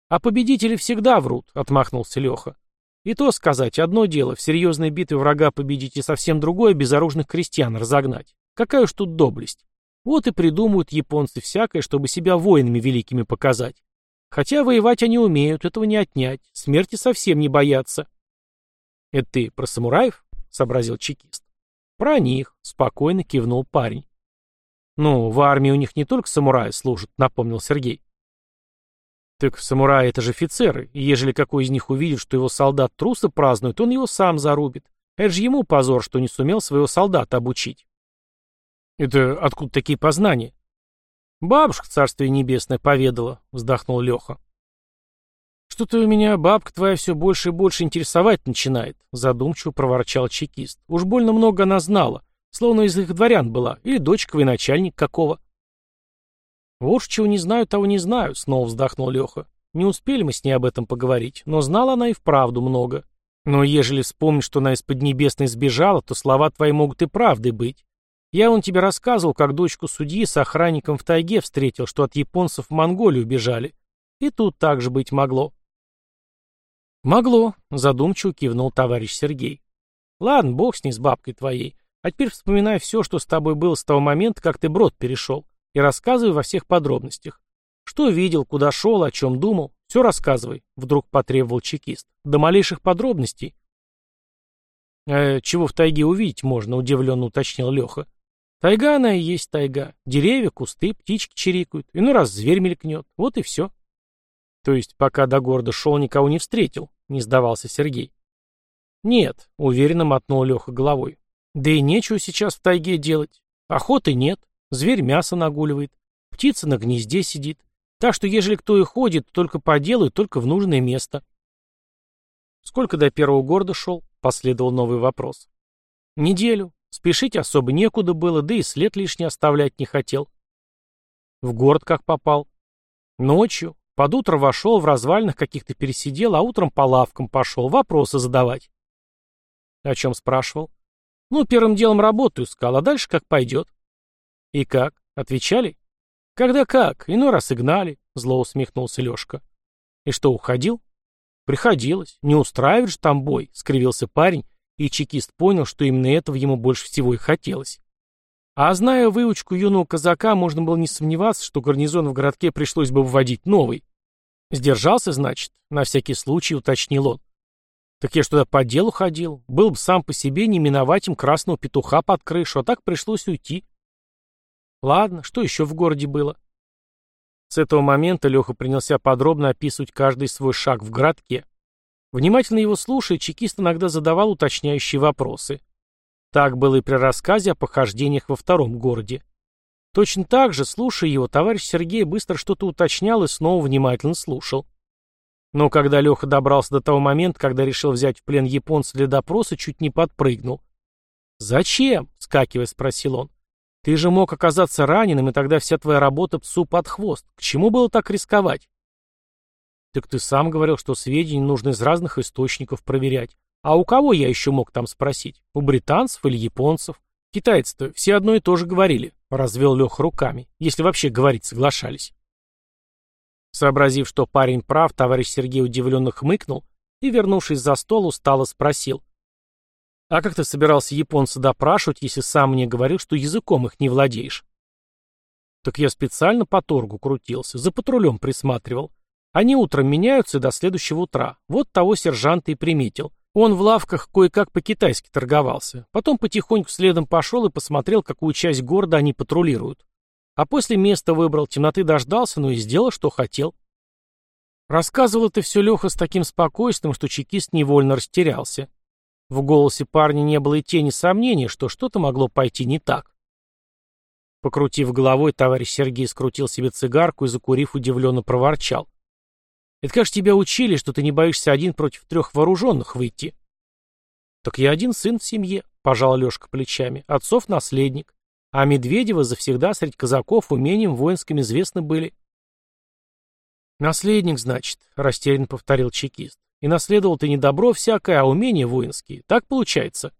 А победители всегда врут, отмахнулся Леха. И то сказать, одно дело, в серьезной битве врага победить и совсем другое безоружных крестьян разогнать. Какая уж тут доблесть. Вот и придумают японцы всякое, чтобы себя воинами великими показать. Хотя воевать они умеют, этого не отнять. Смерти совсем не боятся. «Это ты про самураев?» — сообразил чекист. «Про них», — спокойно кивнул парень. «Ну, в армии у них не только самураи служат», — напомнил Сергей. «Так самураи — это же офицеры, и ежели какой из них увидит, что его солдат труса празднует, он его сам зарубит. Это же ему позор, что не сумел своего солдата обучить». «Это откуда такие познания?» «Бабушка, царствие небесное, поведала», — вздохнул Леха. «Что-то у меня бабка твоя все больше и больше интересовать начинает», — задумчиво проворчал чекист. «Уж больно много она знала, словно из их дворян была, или дочка военачальник какого». «Вот чего не знаю, того не знаю», — снова вздохнул Леха. «Не успели мы с ней об этом поговорить, но знала она и вправду много. Но ежели вспомнить, что она из Поднебесной сбежала, то слова твои могут и правдой быть. Я вон тебе рассказывал, как дочку судьи с охранником в тайге встретил, что от японцев в Монголию бежали. И тут так же быть могло. Могло, задумчиво кивнул товарищ Сергей. Ладно, бог с ней, с бабкой твоей. А теперь вспоминай все, что с тобой было с того момента, как ты брод перешел, и рассказывай во всех подробностях. Что видел, куда шел, о чем думал, все рассказывай, вдруг потребовал чекист. До малейших подробностей. «Э, «Чего в тайге увидеть можно?» — удивленно уточнил Леха. Тайга она и есть тайга. Деревья, кусты, птички чирикают. Иной раз зверь мелькнет. Вот и все. То есть, пока до города шел, никого не встретил, не сдавался Сергей. Нет, уверенно мотнул Леха головой. Да и нечего сейчас в тайге делать. Охоты нет, зверь мясо нагуливает, птица на гнезде сидит. Так что, ежели кто и ходит, то только по делу и только в нужное место. Сколько до первого города шел? Последовал новый вопрос. Неделю, Спешить особо некуда было, да и след лишний оставлять не хотел. В город как попал. Ночью. Под утро вошел, в развалинах каких-то пересидел, а утром по лавкам пошел, вопросы задавать. О чем спрашивал? Ну, первым делом работу искал, а дальше как пойдет. И как? Отвечали? Когда как? Иной раз и гнали, зло усмехнулся Лешка. И что, уходил? Приходилось. Не устраивает же там бой, скривился парень и чекист понял, что именно этого ему больше всего и хотелось. А зная выучку юного казака, можно было не сомневаться, что гарнизон в городке пришлось бы вводить новый. Сдержался, значит? На всякий случай уточнил он. Так я ж туда по делу ходил. Был бы сам по себе не миновать им красного петуха под крышу, а так пришлось уйти. Ладно, что еще в городе было? С этого момента Леха принялся подробно описывать каждый свой шаг в городке. Внимательно его слушая, чекист иногда задавал уточняющие вопросы. Так было и при рассказе о похождениях во втором городе. Точно так же, слушая его, товарищ Сергей быстро что-то уточнял и снова внимательно слушал. Но когда Леха добрался до того момента, когда решил взять в плен японца для допроса, чуть не подпрыгнул. «Зачем?» — скакивая, спросил он. «Ты же мог оказаться раненым, и тогда вся твоя работа псу под хвост. К чему было так рисковать?» «Так ты сам говорил, что сведения нужно из разных источников проверять. А у кого я еще мог там спросить? У британцев или японцев? Китайцы-то все одно и то же говорили», — развел Леха руками, если вообще говорить соглашались. Сообразив, что парень прав, товарищ Сергей удивленно хмыкнул и, вернувшись за стол, устало спросил. «А как ты собирался японца допрашивать, если сам мне говорил, что языком их не владеешь?» «Так я специально по торгу крутился, за патрулем присматривал. Они утром меняются до следующего утра. Вот того сержанта и приметил. Он в лавках кое-как по-китайски торговался. Потом потихоньку следом пошел и посмотрел, какую часть города они патрулируют. А после места выбрал, темноты дождался, но и сделал, что хотел. Рассказывал это все Леха с таким спокойствием, что чекист невольно растерялся. В голосе парня не было и тени сомнений, что что-то могло пойти не так. Покрутив головой, товарищ Сергей скрутил себе цигарку и, закурив, удивленно проворчал. «Это как же тебя учили, что ты не боишься один против трех вооруженных выйти?» «Так я один сын в семье», — пожал Лешка плечами, — «отцов наследник. А Медведева завсегда среди казаков умением воинским известны были. «Наследник, значит», — растерянно повторил чекист. «И наследовал ты не добро всякое, а умения воинские. Так получается?»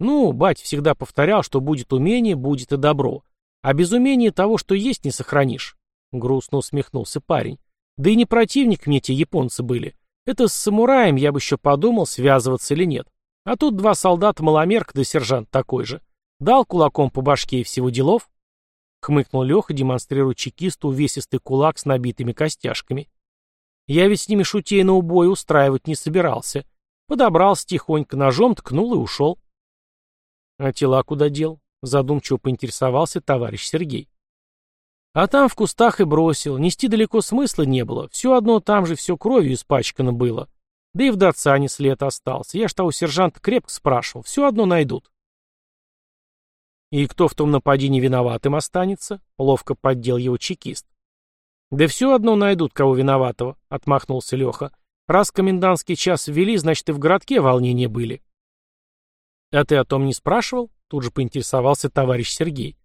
«Ну, бать всегда повторял, что будет умение, будет и добро. А без умения того, что есть, не сохранишь», — грустно усмехнулся парень. «Да и не противник мне те японцы были. Это с самураем я бы еще подумал, связываться или нет. А тут два солдата маломерка да сержант такой же. Дал кулаком по башке и всего делов? Хмыкнул Леха, демонстрируя чекисту увесистый кулак с набитыми костяшками. Я ведь с ними шутей на убой устраивать не собирался. Подобрался тихонько, ножом ткнул и ушел. А тела куда дел? Задумчиво поинтересовался товарищ Сергей. А там в кустах и бросил. Нести далеко смысла не было. Все одно там же все кровью испачкано было. Да и в Датсане след остался. Я ж того сержанта крепко спрашивал. Все одно найдут. «И кто в том нападении виноватым останется?» — ловко поддел его чекист. «Да все одно найдут, кого виноватого», — отмахнулся Леха. «Раз комендантский час ввели, значит, и в городке волнения были». «А ты о том не спрашивал?» — тут же поинтересовался товарищ Сергей.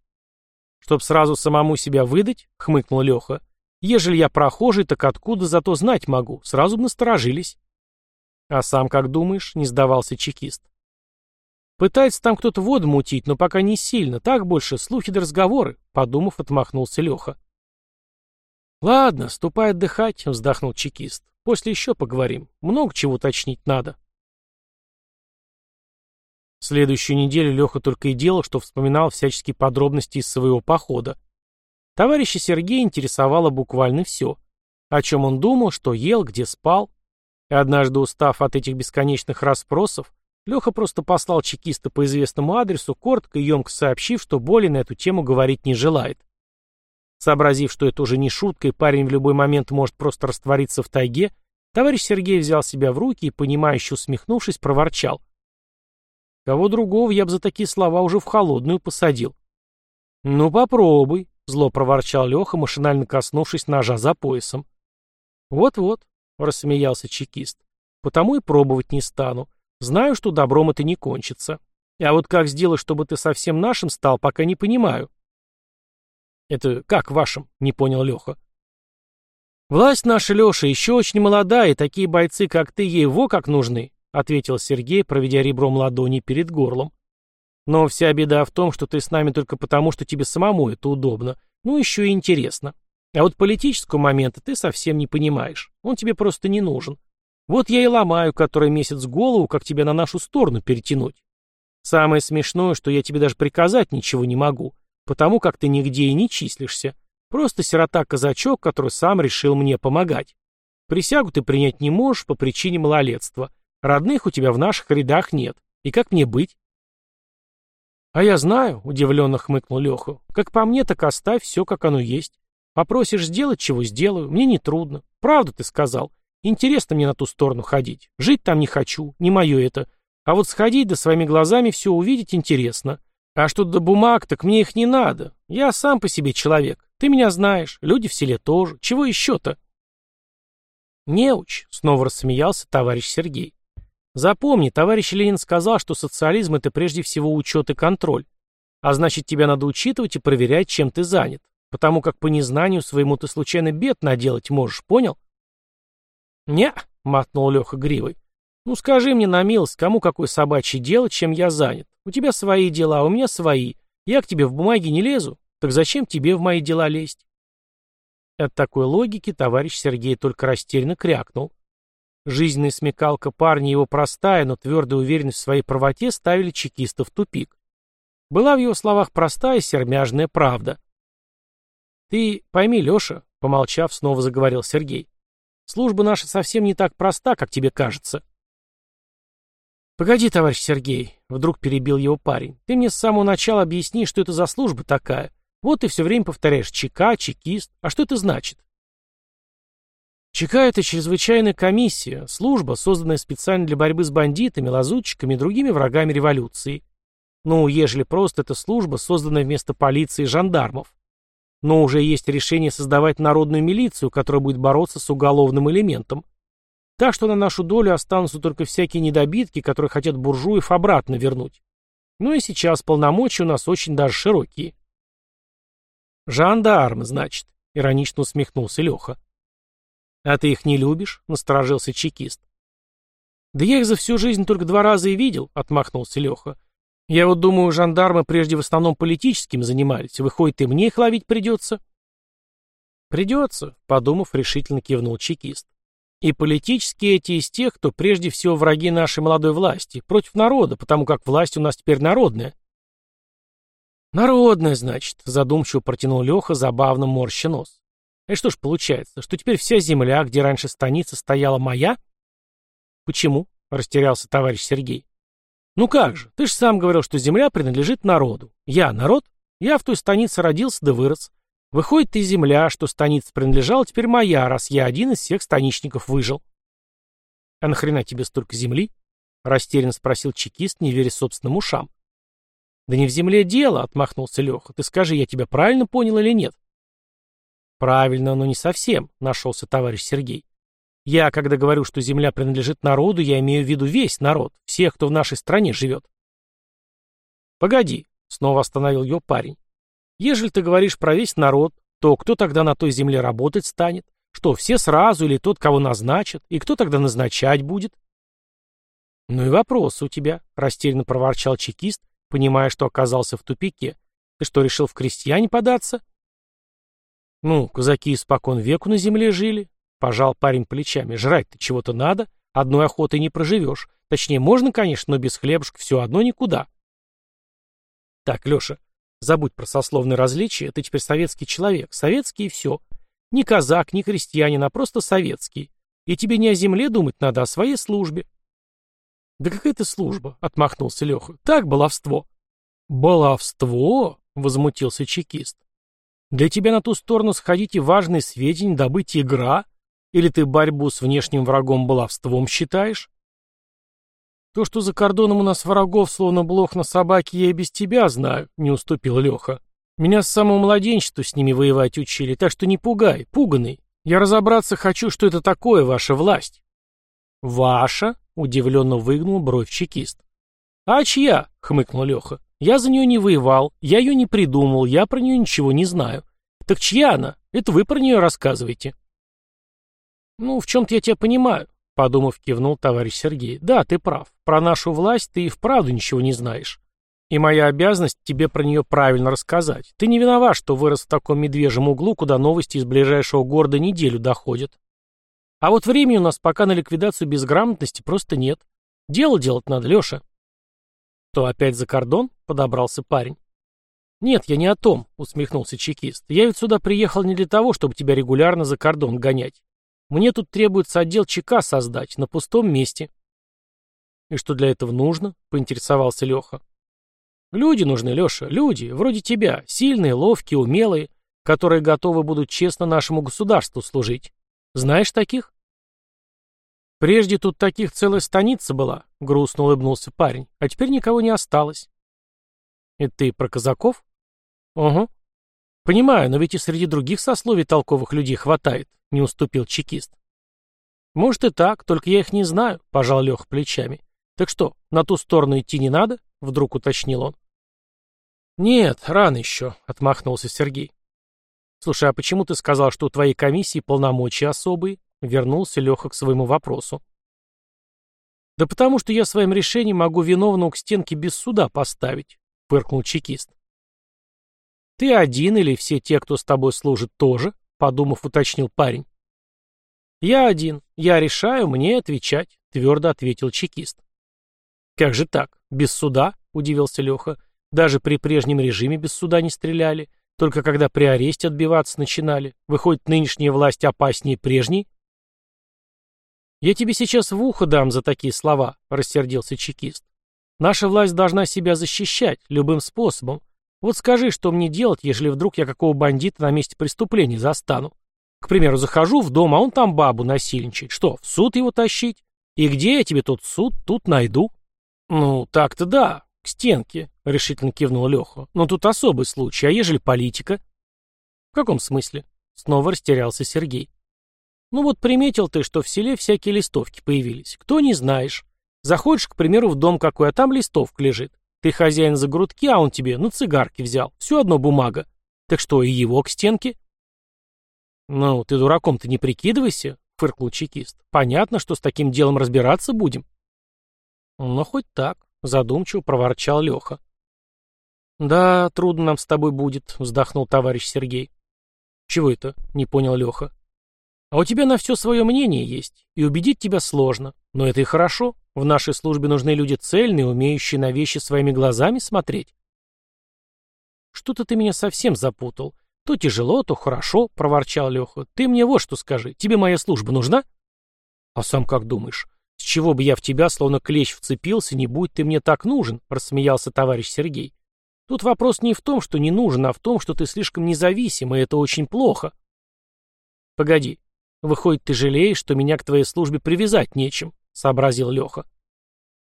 «Чтоб сразу самому себя выдать?» — хмыкнул Леха. «Ежели я прохожий, так откуда зато знать могу? Сразу бы насторожились». «А сам как думаешь?» — не сдавался чекист. Пытается там кто-то воду мутить, но пока не сильно. Так больше слухи да разговоры, подумав, отмахнулся Леха. Ладно, ступай отдыхать, вздохнул чекист. После еще поговорим. Много чего уточнить надо. Следующую неделю Леха только и делал, что вспоминал всяческие подробности из своего похода. Товарища Сергея интересовало буквально все. О чем он думал, что ел, где спал. И однажды, устав от этих бесконечных расспросов, Леха просто послал чекиста по известному адресу, коротко и емко сообщив, что более на эту тему говорить не желает. Сообразив, что это уже не шутка и парень в любой момент может просто раствориться в тайге, товарищ Сергей взял себя в руки и, понимающе усмехнувшись, проворчал. Кого другого я бы за такие слова уже в холодную посадил. «Ну, попробуй», — зло проворчал Леха, машинально коснувшись ножа за поясом. «Вот-вот», — рассмеялся чекист, — «потому и пробовать не стану. Знаю, что добром это не кончится. А вот как сделать, чтобы ты совсем нашим стал, пока не понимаю. Это как вашим? Не понял Леха. Власть наша, Леша, еще очень молодая, и такие бойцы, как ты, ей во как нужны, ответил Сергей, проведя ребром ладони перед горлом. Но вся беда в том, что ты с нами только потому, что тебе самому это удобно. Ну, еще и интересно. А вот политического момента ты совсем не понимаешь. Он тебе просто не нужен. Вот я и ломаю который месяц голову, как тебя на нашу сторону перетянуть. Самое смешное, что я тебе даже приказать ничего не могу, потому как ты нигде и не числишься. Просто сирота-казачок, который сам решил мне помогать. Присягу ты принять не можешь по причине малолетства. Родных у тебя в наших рядах нет. И как мне быть? А я знаю, удивленно хмыкнул Леха. Как по мне, так оставь все, как оно есть. Попросишь сделать, чего сделаю. Мне не трудно. Правду ты сказал. Интересно мне на ту сторону ходить. Жить там не хочу, не мое это. А вот сходить да своими глазами все увидеть интересно. А что до бумаг, так мне их не надо. Я сам по себе человек. Ты меня знаешь, люди в селе тоже. Чего еще-то? Неуч, снова рассмеялся товарищ Сергей. Запомни, товарищ Ленин сказал, что социализм это прежде всего учет и контроль. А значит, тебя надо учитывать и проверять, чем ты занят. Потому как по незнанию своему ты случайно бед наделать можешь, понял? «Не», — мотнул Леха гривой. «Ну скажи мне на милость, кому какое собачье дело, чем я занят? У тебя свои дела, а у меня свои. Я к тебе в бумаги не лезу. Так зачем тебе в мои дела лезть?» От такой логики товарищ Сергей только растерянно крякнул. Жизненная смекалка парня его простая, но твердая уверенность в своей правоте ставили чекистов в тупик. Была в его словах простая сермяжная правда. «Ты пойми, Леша», — помолчав, снова заговорил Сергей, Служба наша совсем не так проста, как тебе кажется. «Погоди, товарищ Сергей», — вдруг перебил его парень. «Ты мне с самого начала объясни, что это за служба такая. Вот ты все время повторяешь ЧК, чекист. А что это значит?» ЧК — это чрезвычайная комиссия, служба, созданная специально для борьбы с бандитами, лазутчиками и другими врагами революции. Ну, ежели просто это служба, созданная вместо полиции и жандармов. Но уже есть решение создавать народную милицию, которая будет бороться с уголовным элементом. Так что на нашу долю останутся только всякие недобитки, которые хотят буржуев обратно вернуть. Ну и сейчас полномочия у нас очень даже широкие. «Жандармы, значит», — иронично усмехнулся Леха. «А ты их не любишь?» — насторожился чекист. «Да я их за всю жизнь только два раза и видел», — отмахнулся Леха. Я вот думаю, жандармы прежде в основном политическим занимались. Выходит, и мне их ловить придется? Придется, подумав, решительно кивнул чекист. И политические эти из тех, кто прежде всего враги нашей молодой власти, против народа, потому как власть у нас теперь народная. Народная, значит, задумчиво протянул Леха, забавно морща нос. И что ж получается, что теперь вся земля, где раньше станица стояла, моя? Почему? Растерялся товарищ Сергей. «Ну как же, ты же сам говорил, что земля принадлежит народу. Я народ? Я в той станице родился да вырос. Выходит, ты земля, что станица принадлежала, теперь моя, раз я один из всех станичников выжил». «А нахрена тебе столько земли?» — растерянно спросил чекист, не веря собственным ушам. «Да не в земле дело», — отмахнулся Леха. «Ты скажи, я тебя правильно понял или нет?» «Правильно, но не совсем», — нашелся товарищ Сергей. Я, когда говорю, что земля принадлежит народу, я имею в виду весь народ, всех, кто в нашей стране живет. Погоди, снова остановил ее парень. Ежели ты говоришь про весь народ, то кто тогда на той земле работать станет? Что, все сразу или тот, кого назначат? И кто тогда назначать будет? Ну и вопрос у тебя, растерянно проворчал чекист, понимая, что оказался в тупике. Ты что, решил в крестьяне податься? Ну, казаки испокон веку на земле жили, Пожал парень плечами. Жрать-то чего-то надо. Одной охотой не проживешь. Точнее, можно, конечно, но без хлебушка все одно никуда. Так, Леша, забудь про сословные различия. Ты теперь советский человек. Советский и все. Не казак, не крестьянин, а просто советский. И тебе не о земле думать надо, а о своей службе. Да какая ты служба? Отмахнулся Леха. Так, баловство. Баловство? Возмутился чекист. Для тебя на ту сторону сходить и важные сведения добыть игра, или ты борьбу с внешним врагом баловством считаешь? То, что за кордоном у нас врагов, словно блох на собаке, я и без тебя знаю, не уступил Леха. Меня с самого младенчества с ними воевать учили, так что не пугай, пуганый. Я разобраться хочу, что это такое, ваша власть. Ваша? Удивленно выгнул бровь чекист. А чья? Хмыкнул Леха. Я за нее не воевал, я ее не придумал, я про нее ничего не знаю. Так чья она? Это вы про нее рассказываете. «Ну, в чем-то я тебя понимаю», — подумав, кивнул товарищ Сергей. «Да, ты прав. Про нашу власть ты и вправду ничего не знаешь. И моя обязанность тебе про нее правильно рассказать. Ты не виноват, что вырос в таком медвежьем углу, куда новости из ближайшего города неделю доходят. А вот времени у нас пока на ликвидацию безграмотности просто нет. Дело делать надо, Леша». «То опять за кордон?» — подобрался парень. «Нет, я не о том», — усмехнулся чекист. «Я ведь сюда приехал не для того, чтобы тебя регулярно за кордон гонять. Мне тут требуется отдел ЧК создать, на пустом месте». «И что для этого нужно?» — поинтересовался Леха. «Люди нужны, Леша, люди, вроде тебя, сильные, ловкие, умелые, которые готовы будут честно нашему государству служить. Знаешь таких?» «Прежде тут таких целая станица была», — грустно улыбнулся парень, — «а теперь никого не осталось». «Это ты про казаков?» «Угу». «Понимаю, но ведь и среди других сословий толковых людей хватает», — не уступил чекист. «Может и так, только я их не знаю», — пожал Леха плечами. «Так что, на ту сторону идти не надо?» — вдруг уточнил он. «Нет, рано еще», — отмахнулся Сергей. «Слушай, а почему ты сказал, что у твоей комиссии полномочия особые?» — вернулся Леха к своему вопросу. «Да потому что я своим решением могу виновного к стенке без суда поставить», — фыркнул чекист. «Ты один или все те, кто с тобой служит, тоже?» — подумав, уточнил парень. «Я один. Я решаю, мне отвечать», — твердо ответил чекист. «Как же так? Без суда?» — удивился Леха. «Даже при прежнем режиме без суда не стреляли. Только когда при аресте отбиваться начинали. Выходит, нынешняя власть опаснее прежней?» «Я тебе сейчас в ухо дам за такие слова», — рассердился чекист. «Наша власть должна себя защищать любым способом, вот скажи, что мне делать, если вдруг я какого бандита на месте преступления застану? К примеру, захожу в дом, а он там бабу насильничает. Что, в суд его тащить? И где я тебе тот суд, тут найду? Ну, так-то да, к стенке, решительно кивнул Леха. Но тут особый случай, а ежели политика? В каком смысле? Снова растерялся Сергей. Ну вот приметил ты, что в селе всякие листовки появились. Кто не знаешь. Заходишь, к примеру, в дом какой, а там листовка лежит. Ты хозяин за грудки, а он тебе на цигарки взял. Все одно бумага. Так что, и его к стенке? Ну, ты дураком-то не прикидывайся, фыркнул чекист. Понятно, что с таким делом разбираться будем. Ну, хоть так, задумчиво проворчал Леха. Да, трудно нам с тобой будет, вздохнул товарищ Сергей. Чего это? Не понял Леха. А у тебя на все свое мнение есть, и убедить тебя сложно. Но это и хорошо. В нашей службе нужны люди цельные, умеющие на вещи своими глазами смотреть. Что-то ты меня совсем запутал. То тяжело, то хорошо, проворчал Леха. Ты мне вот что скажи. Тебе моя служба нужна? А сам как думаешь? С чего бы я в тебя словно клещ вцепился, не будь ты мне так нужен, рассмеялся товарищ Сергей. Тут вопрос не в том, что не нужен, а в том, что ты слишком независим, и это очень плохо. Погоди, Выходит, ты жалеешь, что меня к твоей службе привязать нечем, сообразил Леха.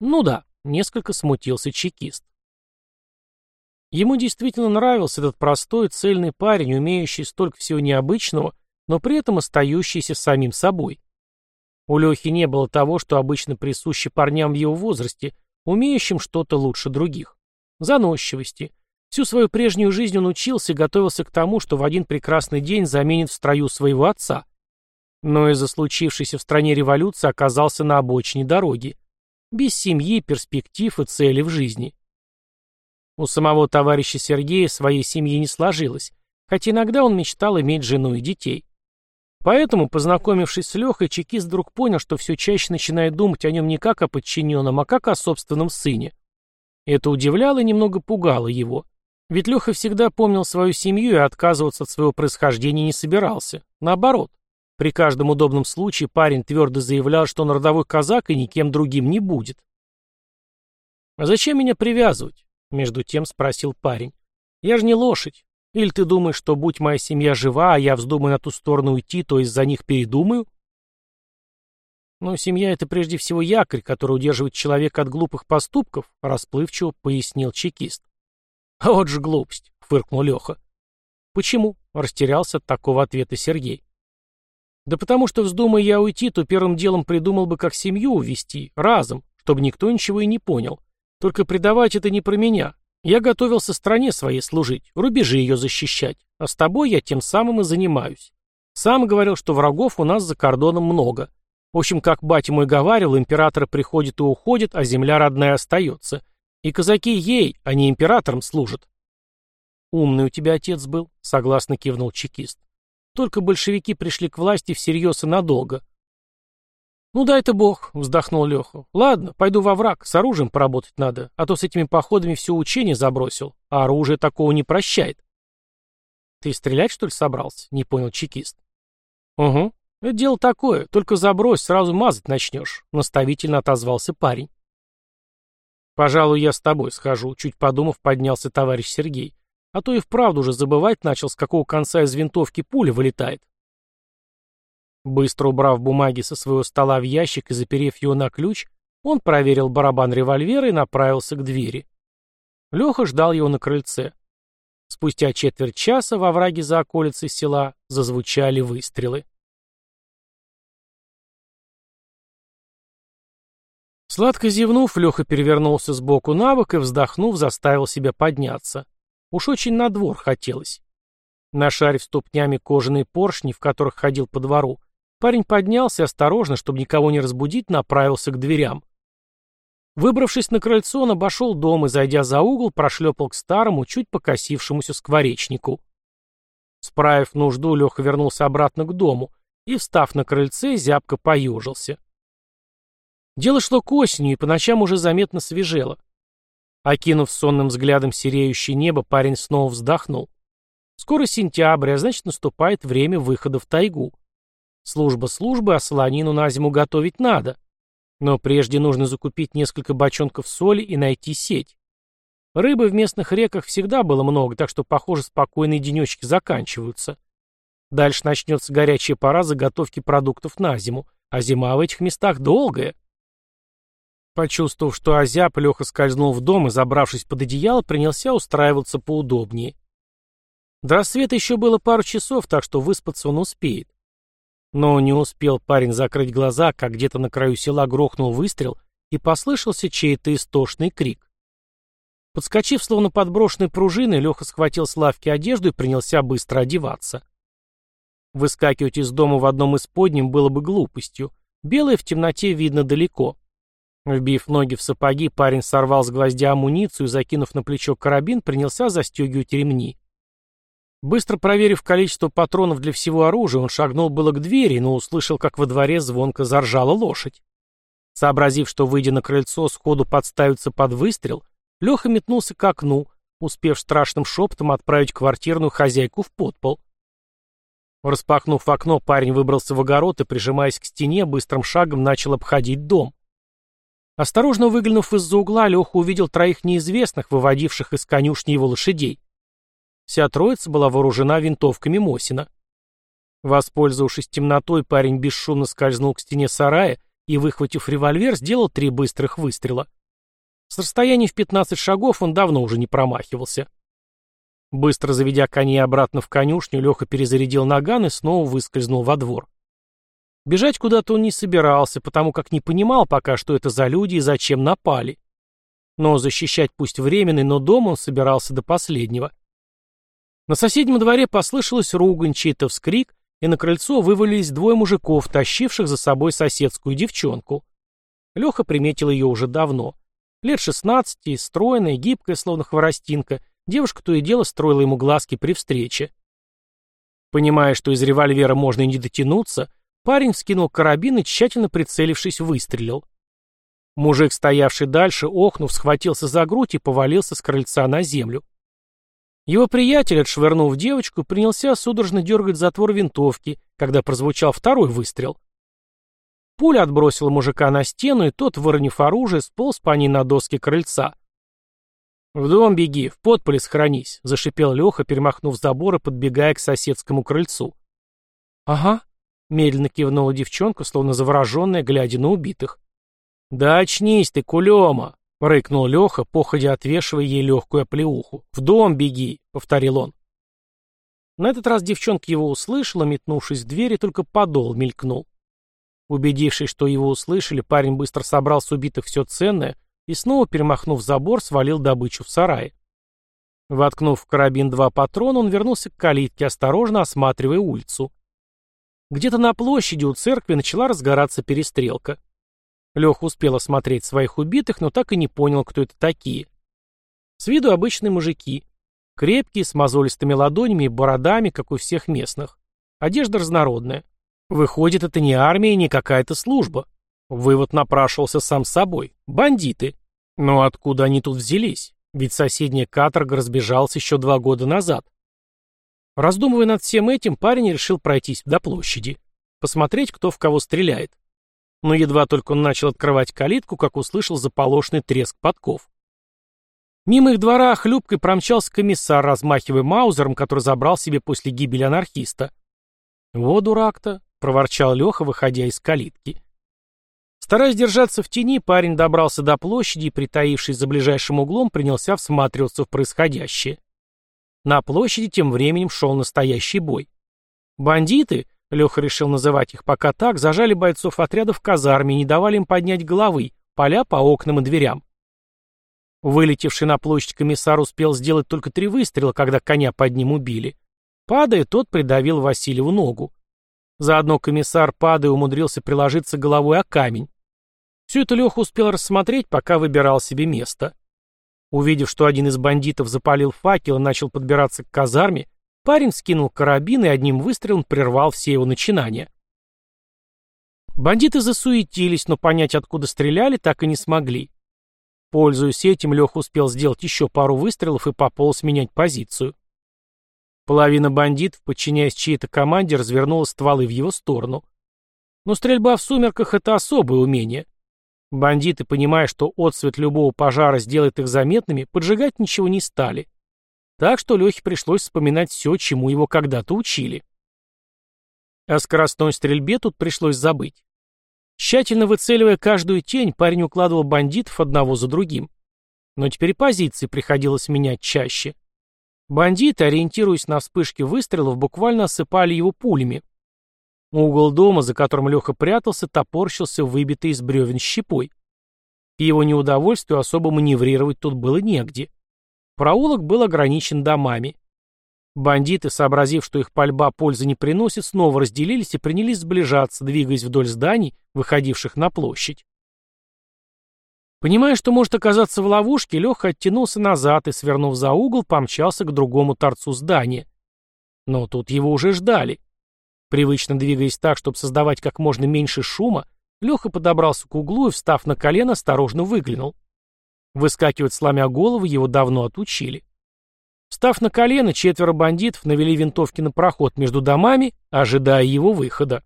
Ну да, несколько смутился чекист. Ему действительно нравился этот простой, цельный парень, умеющий столько всего необычного, но при этом остающийся самим собой. У Лехи не было того, что обычно присуще парням в его возрасте, умеющим что-то лучше других. Заносчивости. Всю свою прежнюю жизнь он учился и готовился к тому, что в один прекрасный день заменит в строю своего отца но из-за случившейся в стране революции оказался на обочине дороги, без семьи, перспектив и цели в жизни. У самого товарища Сергея своей семьи не сложилось, хотя иногда он мечтал иметь жену и детей. Поэтому, познакомившись с Лехой, чекист вдруг понял, что все чаще начинает думать о нем не как о подчиненном, а как о собственном сыне. Это удивляло и немного пугало его. Ведь Леха всегда помнил свою семью и отказываться от своего происхождения не собирался. Наоборот, при каждом удобном случае парень твердо заявлял, что он родовой казак и никем другим не будет. «А зачем меня привязывать?» — между тем спросил парень. «Я же не лошадь. Или ты думаешь, что будь моя семья жива, а я вздумаю на ту сторону уйти, то из-за них передумаю?» «Но семья — это прежде всего якорь, который удерживает человека от глупых поступков», — расплывчиво пояснил чекист. «А вот же глупость», — фыркнул Леха. «Почему?» — растерялся от такого ответа Сергей. Да потому что, вздумая я уйти, то первым делом придумал бы, как семью увести, разом, чтобы никто ничего и не понял. Только предавать это не про меня. Я готовился стране своей служить, рубежи ее защищать, а с тобой я тем самым и занимаюсь. Сам говорил, что врагов у нас за кордоном много. В общем, как батя мой говаривал, императоры приходят и уходят, а земля родная остается. И казаки ей, а не императорам служат. «Умный у тебя отец был», — согласно кивнул чекист. Только большевики пришли к власти всерьез и надолго. «Ну дай-то бог», — вздохнул Леха. «Ладно, пойду во враг, с оружием поработать надо, а то с этими походами все учение забросил, а оружие такого не прощает». «Ты стрелять, что ли, собрался?» — не понял чекист. «Угу, это дело такое, только забрось, сразу мазать начнешь», — наставительно отозвался парень. «Пожалуй, я с тобой схожу», — чуть подумав, поднялся товарищ Сергей. «А то и вправду уже забывать начал, с какого конца из винтовки пуля вылетает». Быстро убрав бумаги со своего стола в ящик и заперев его на ключ, он проверил барабан револьвера и направился к двери. Леха ждал его на крыльце. Спустя четверть часа во враге за околицей села зазвучали выстрелы. Сладко зевнув, Леха перевернулся с боку на бок и, вздохнув, заставил себя подняться. Уж очень на двор хотелось. Нашарив ступнями кожаные поршни, в которых ходил по двору, Парень поднялся осторожно, чтобы никого не разбудить, направился к дверям. Выбравшись на крыльцо, он обошел дом и, зайдя за угол, прошлепал к старому, чуть покосившемуся скворечнику. Справив нужду, Леха вернулся обратно к дому и, встав на крыльце, зябко поежился. Дело шло к осени, и по ночам уже заметно свежело. Окинув сонным взглядом сереющее небо, парень снова вздохнул. Скоро сентябрь, а значит наступает время выхода в тайгу. Служба службы, а солонину на зиму готовить надо. Но прежде нужно закупить несколько бочонков соли и найти сеть. Рыбы в местных реках всегда было много, так что, похоже, спокойные денечки заканчиваются. Дальше начнется горячая пора заготовки продуктов на зиму, а зима в этих местах долгая. Почувствовав, что озяб, Леха скользнул в дом и, забравшись под одеяло, принялся устраиваться поудобнее. До рассвета еще было пару часов, так что выспаться он успеет. Но не успел парень закрыть глаза, как где-то на краю села грохнул выстрел, и послышался чей-то истошный крик. Подскочив, словно подброшенной пружиной, Леха схватил с лавки одежду и принялся быстро одеваться. Выскакивать из дома в одном из подним было бы глупостью. Белое в темноте видно далеко. Вбив ноги в сапоги, парень сорвал с гвоздя амуницию и, закинув на плечо карабин, принялся застегивать ремни. Быстро проверив количество патронов для всего оружия, он шагнул было к двери, но услышал, как во дворе звонко заржала лошадь. Сообразив, что, выйдя на крыльцо, сходу подставиться под выстрел, Леха метнулся к окну, успев страшным шепотом отправить квартирную хозяйку в подпол. Распахнув окно, парень выбрался в огород и, прижимаясь к стене, быстрым шагом начал обходить дом. Осторожно выглянув из-за угла, Леха увидел троих неизвестных, выводивших из конюшни его лошадей. Вся троица была вооружена винтовками Мосина. Воспользовавшись темнотой, парень бесшумно скользнул к стене сарая и, выхватив револьвер, сделал три быстрых выстрела. С расстояния в 15 шагов он давно уже не промахивался. Быстро заведя коней обратно в конюшню, Леха перезарядил наган и снова выскользнул во двор. Бежать куда-то он не собирался, потому как не понимал пока, что это за люди и зачем напали. Но защищать пусть временный, но дом он собирался до последнего. На соседнем дворе послышалась ругань, чей-то вскрик, и на крыльцо вывалились двое мужиков, тащивших за собой соседскую девчонку. Леха приметил ее уже давно. Лет шестнадцати, стройная, гибкая, словно хворостинка, девушка то и дело строила ему глазки при встрече. Понимая, что из револьвера можно и не дотянуться, парень вскинул карабин и, тщательно прицелившись, выстрелил. Мужик, стоявший дальше, охнув, схватился за грудь и повалился с крыльца на землю. Его приятель, отшвырнув девочку, принялся судорожно дергать затвор винтовки, когда прозвучал второй выстрел. Пуля отбросила мужика на стену, и тот, выронив оружие, сполз по ней на доски крыльца. «В дом беги, в подполе схоронись», — зашипел Леха, перемахнув забор и подбегая к соседскому крыльцу. «Ага», — медленно кивнула девчонка, словно завороженная, глядя на убитых. «Да очнись ты, кулема!» — рыкнул Леха, походя отвешивая ей легкую оплеуху. «В дом беги!» — повторил он. На этот раз девчонка его услышала, метнувшись в дверь, и только подол мелькнул. Убедившись, что его услышали, парень быстро собрал с убитых все ценное и, снова перемахнув забор, свалил добычу в сарае. Воткнув в карабин два патрона, он вернулся к калитке, осторожно осматривая улицу. Где-то на площади у церкви начала разгораться перестрелка. Леха успел осмотреть своих убитых, но так и не понял, кто это такие. С виду обычные мужики. Крепкие, с мозолистыми ладонями и бородами, как у всех местных. Одежда разнородная. Выходит, это не армия, не какая-то служба. Вывод напрашивался сам собой. Бандиты. Но откуда они тут взялись? Ведь соседняя каторга разбежалась еще два года назад. Раздумывая над всем этим, парень решил пройтись до площади. Посмотреть, кто в кого стреляет. Но едва только он начал открывать калитку, как услышал заполошный треск подков. Мимо их двора хлюпкой промчался комиссар, размахивая маузером, который забрал себе после гибели анархиста. «Во дурак-то!» — проворчал Леха, выходя из калитки. Стараясь держаться в тени, парень добрался до площади и, притаившись за ближайшим углом, принялся всматриваться в происходящее. На площади тем временем шел настоящий бой. Бандиты, Леха решил называть их пока так, зажали бойцов отряда в казарме и не давали им поднять головы, поля по окнам и дверям. Вылетевший на площадь комиссар успел сделать только три выстрела, когда коня под ним убили. Падая, тот придавил Васильеву ногу. Заодно комиссар, падая, умудрился приложиться головой о камень. Все это Леха успел рассмотреть, пока выбирал себе место. Увидев, что один из бандитов запалил факел и начал подбираться к казарме, парень скинул карабин и одним выстрелом прервал все его начинания. Бандиты засуетились, но понять, откуда стреляли, так и не смогли. Пользуясь этим, Леха успел сделать еще пару выстрелов и пополз менять позицию. Половина бандитов, подчиняясь чьей-то команде, развернула стволы в его сторону. Но стрельба в сумерках — это особое умение. Бандиты, понимая, что отсвет любого пожара сделает их заметными, поджигать ничего не стали. Так что Лехе пришлось вспоминать все, чему его когда-то учили. О скоростной стрельбе тут пришлось забыть. Тщательно выцеливая каждую тень, парень укладывал бандитов одного за другим. Но теперь позиции приходилось менять чаще. Бандиты, ориентируясь на вспышки выстрелов, буквально осыпали его пулями. Угол дома, за которым Леха прятался, топорщился выбитый из бревен щепой. К его неудовольствию особо маневрировать тут было негде. Проулок был ограничен домами. Бандиты, сообразив, что их пальба пользы не приносит, снова разделились и принялись сближаться, двигаясь вдоль зданий, выходивших на площадь. Понимая, что может оказаться в ловушке, Леха оттянулся назад и, свернув за угол, помчался к другому торцу здания. Но тут его уже ждали. Привычно двигаясь так, чтобы создавать как можно меньше шума, Леха подобрался к углу и, встав на колено, осторожно выглянул. Выскакивать, сломя голову, его давно отучили. Встав на колено, четверо бандитов навели винтовки на проход между домами, ожидая его выхода.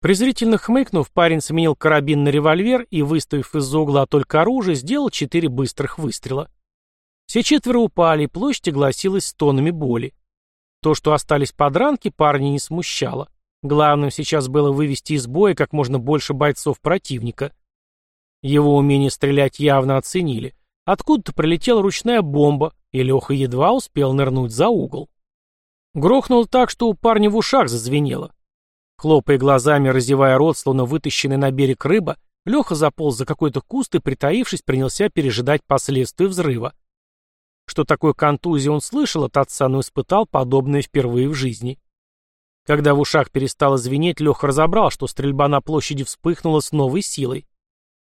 Презрительно хмыкнув, парень сменил карабин на револьвер и, выставив из-за угла только оружие, сделал четыре быстрых выстрела. Все четверо упали, площадь огласилась стонами боли. То, что остались подранки, парня не смущало. Главным сейчас было вывести из боя как можно больше бойцов противника. Его умение стрелять явно оценили. Откуда-то прилетела ручная бомба, и Леха едва успел нырнуть за угол. Грохнул так, что у парня в ушах зазвенело. Хлопая глазами, разевая рот, словно вытащенный на берег рыба, Леха заполз за какой-то куст и, притаившись, принялся пережидать последствия взрыва. Что такое контузия он слышал от отца, но испытал подобное впервые в жизни. Когда в ушах перестало звенеть, Леха разобрал, что стрельба на площади вспыхнула с новой силой.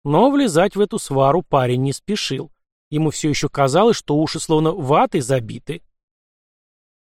Но влезать в эту свару парень не спешил. Ему все еще казалось, что уши словно ватой забиты.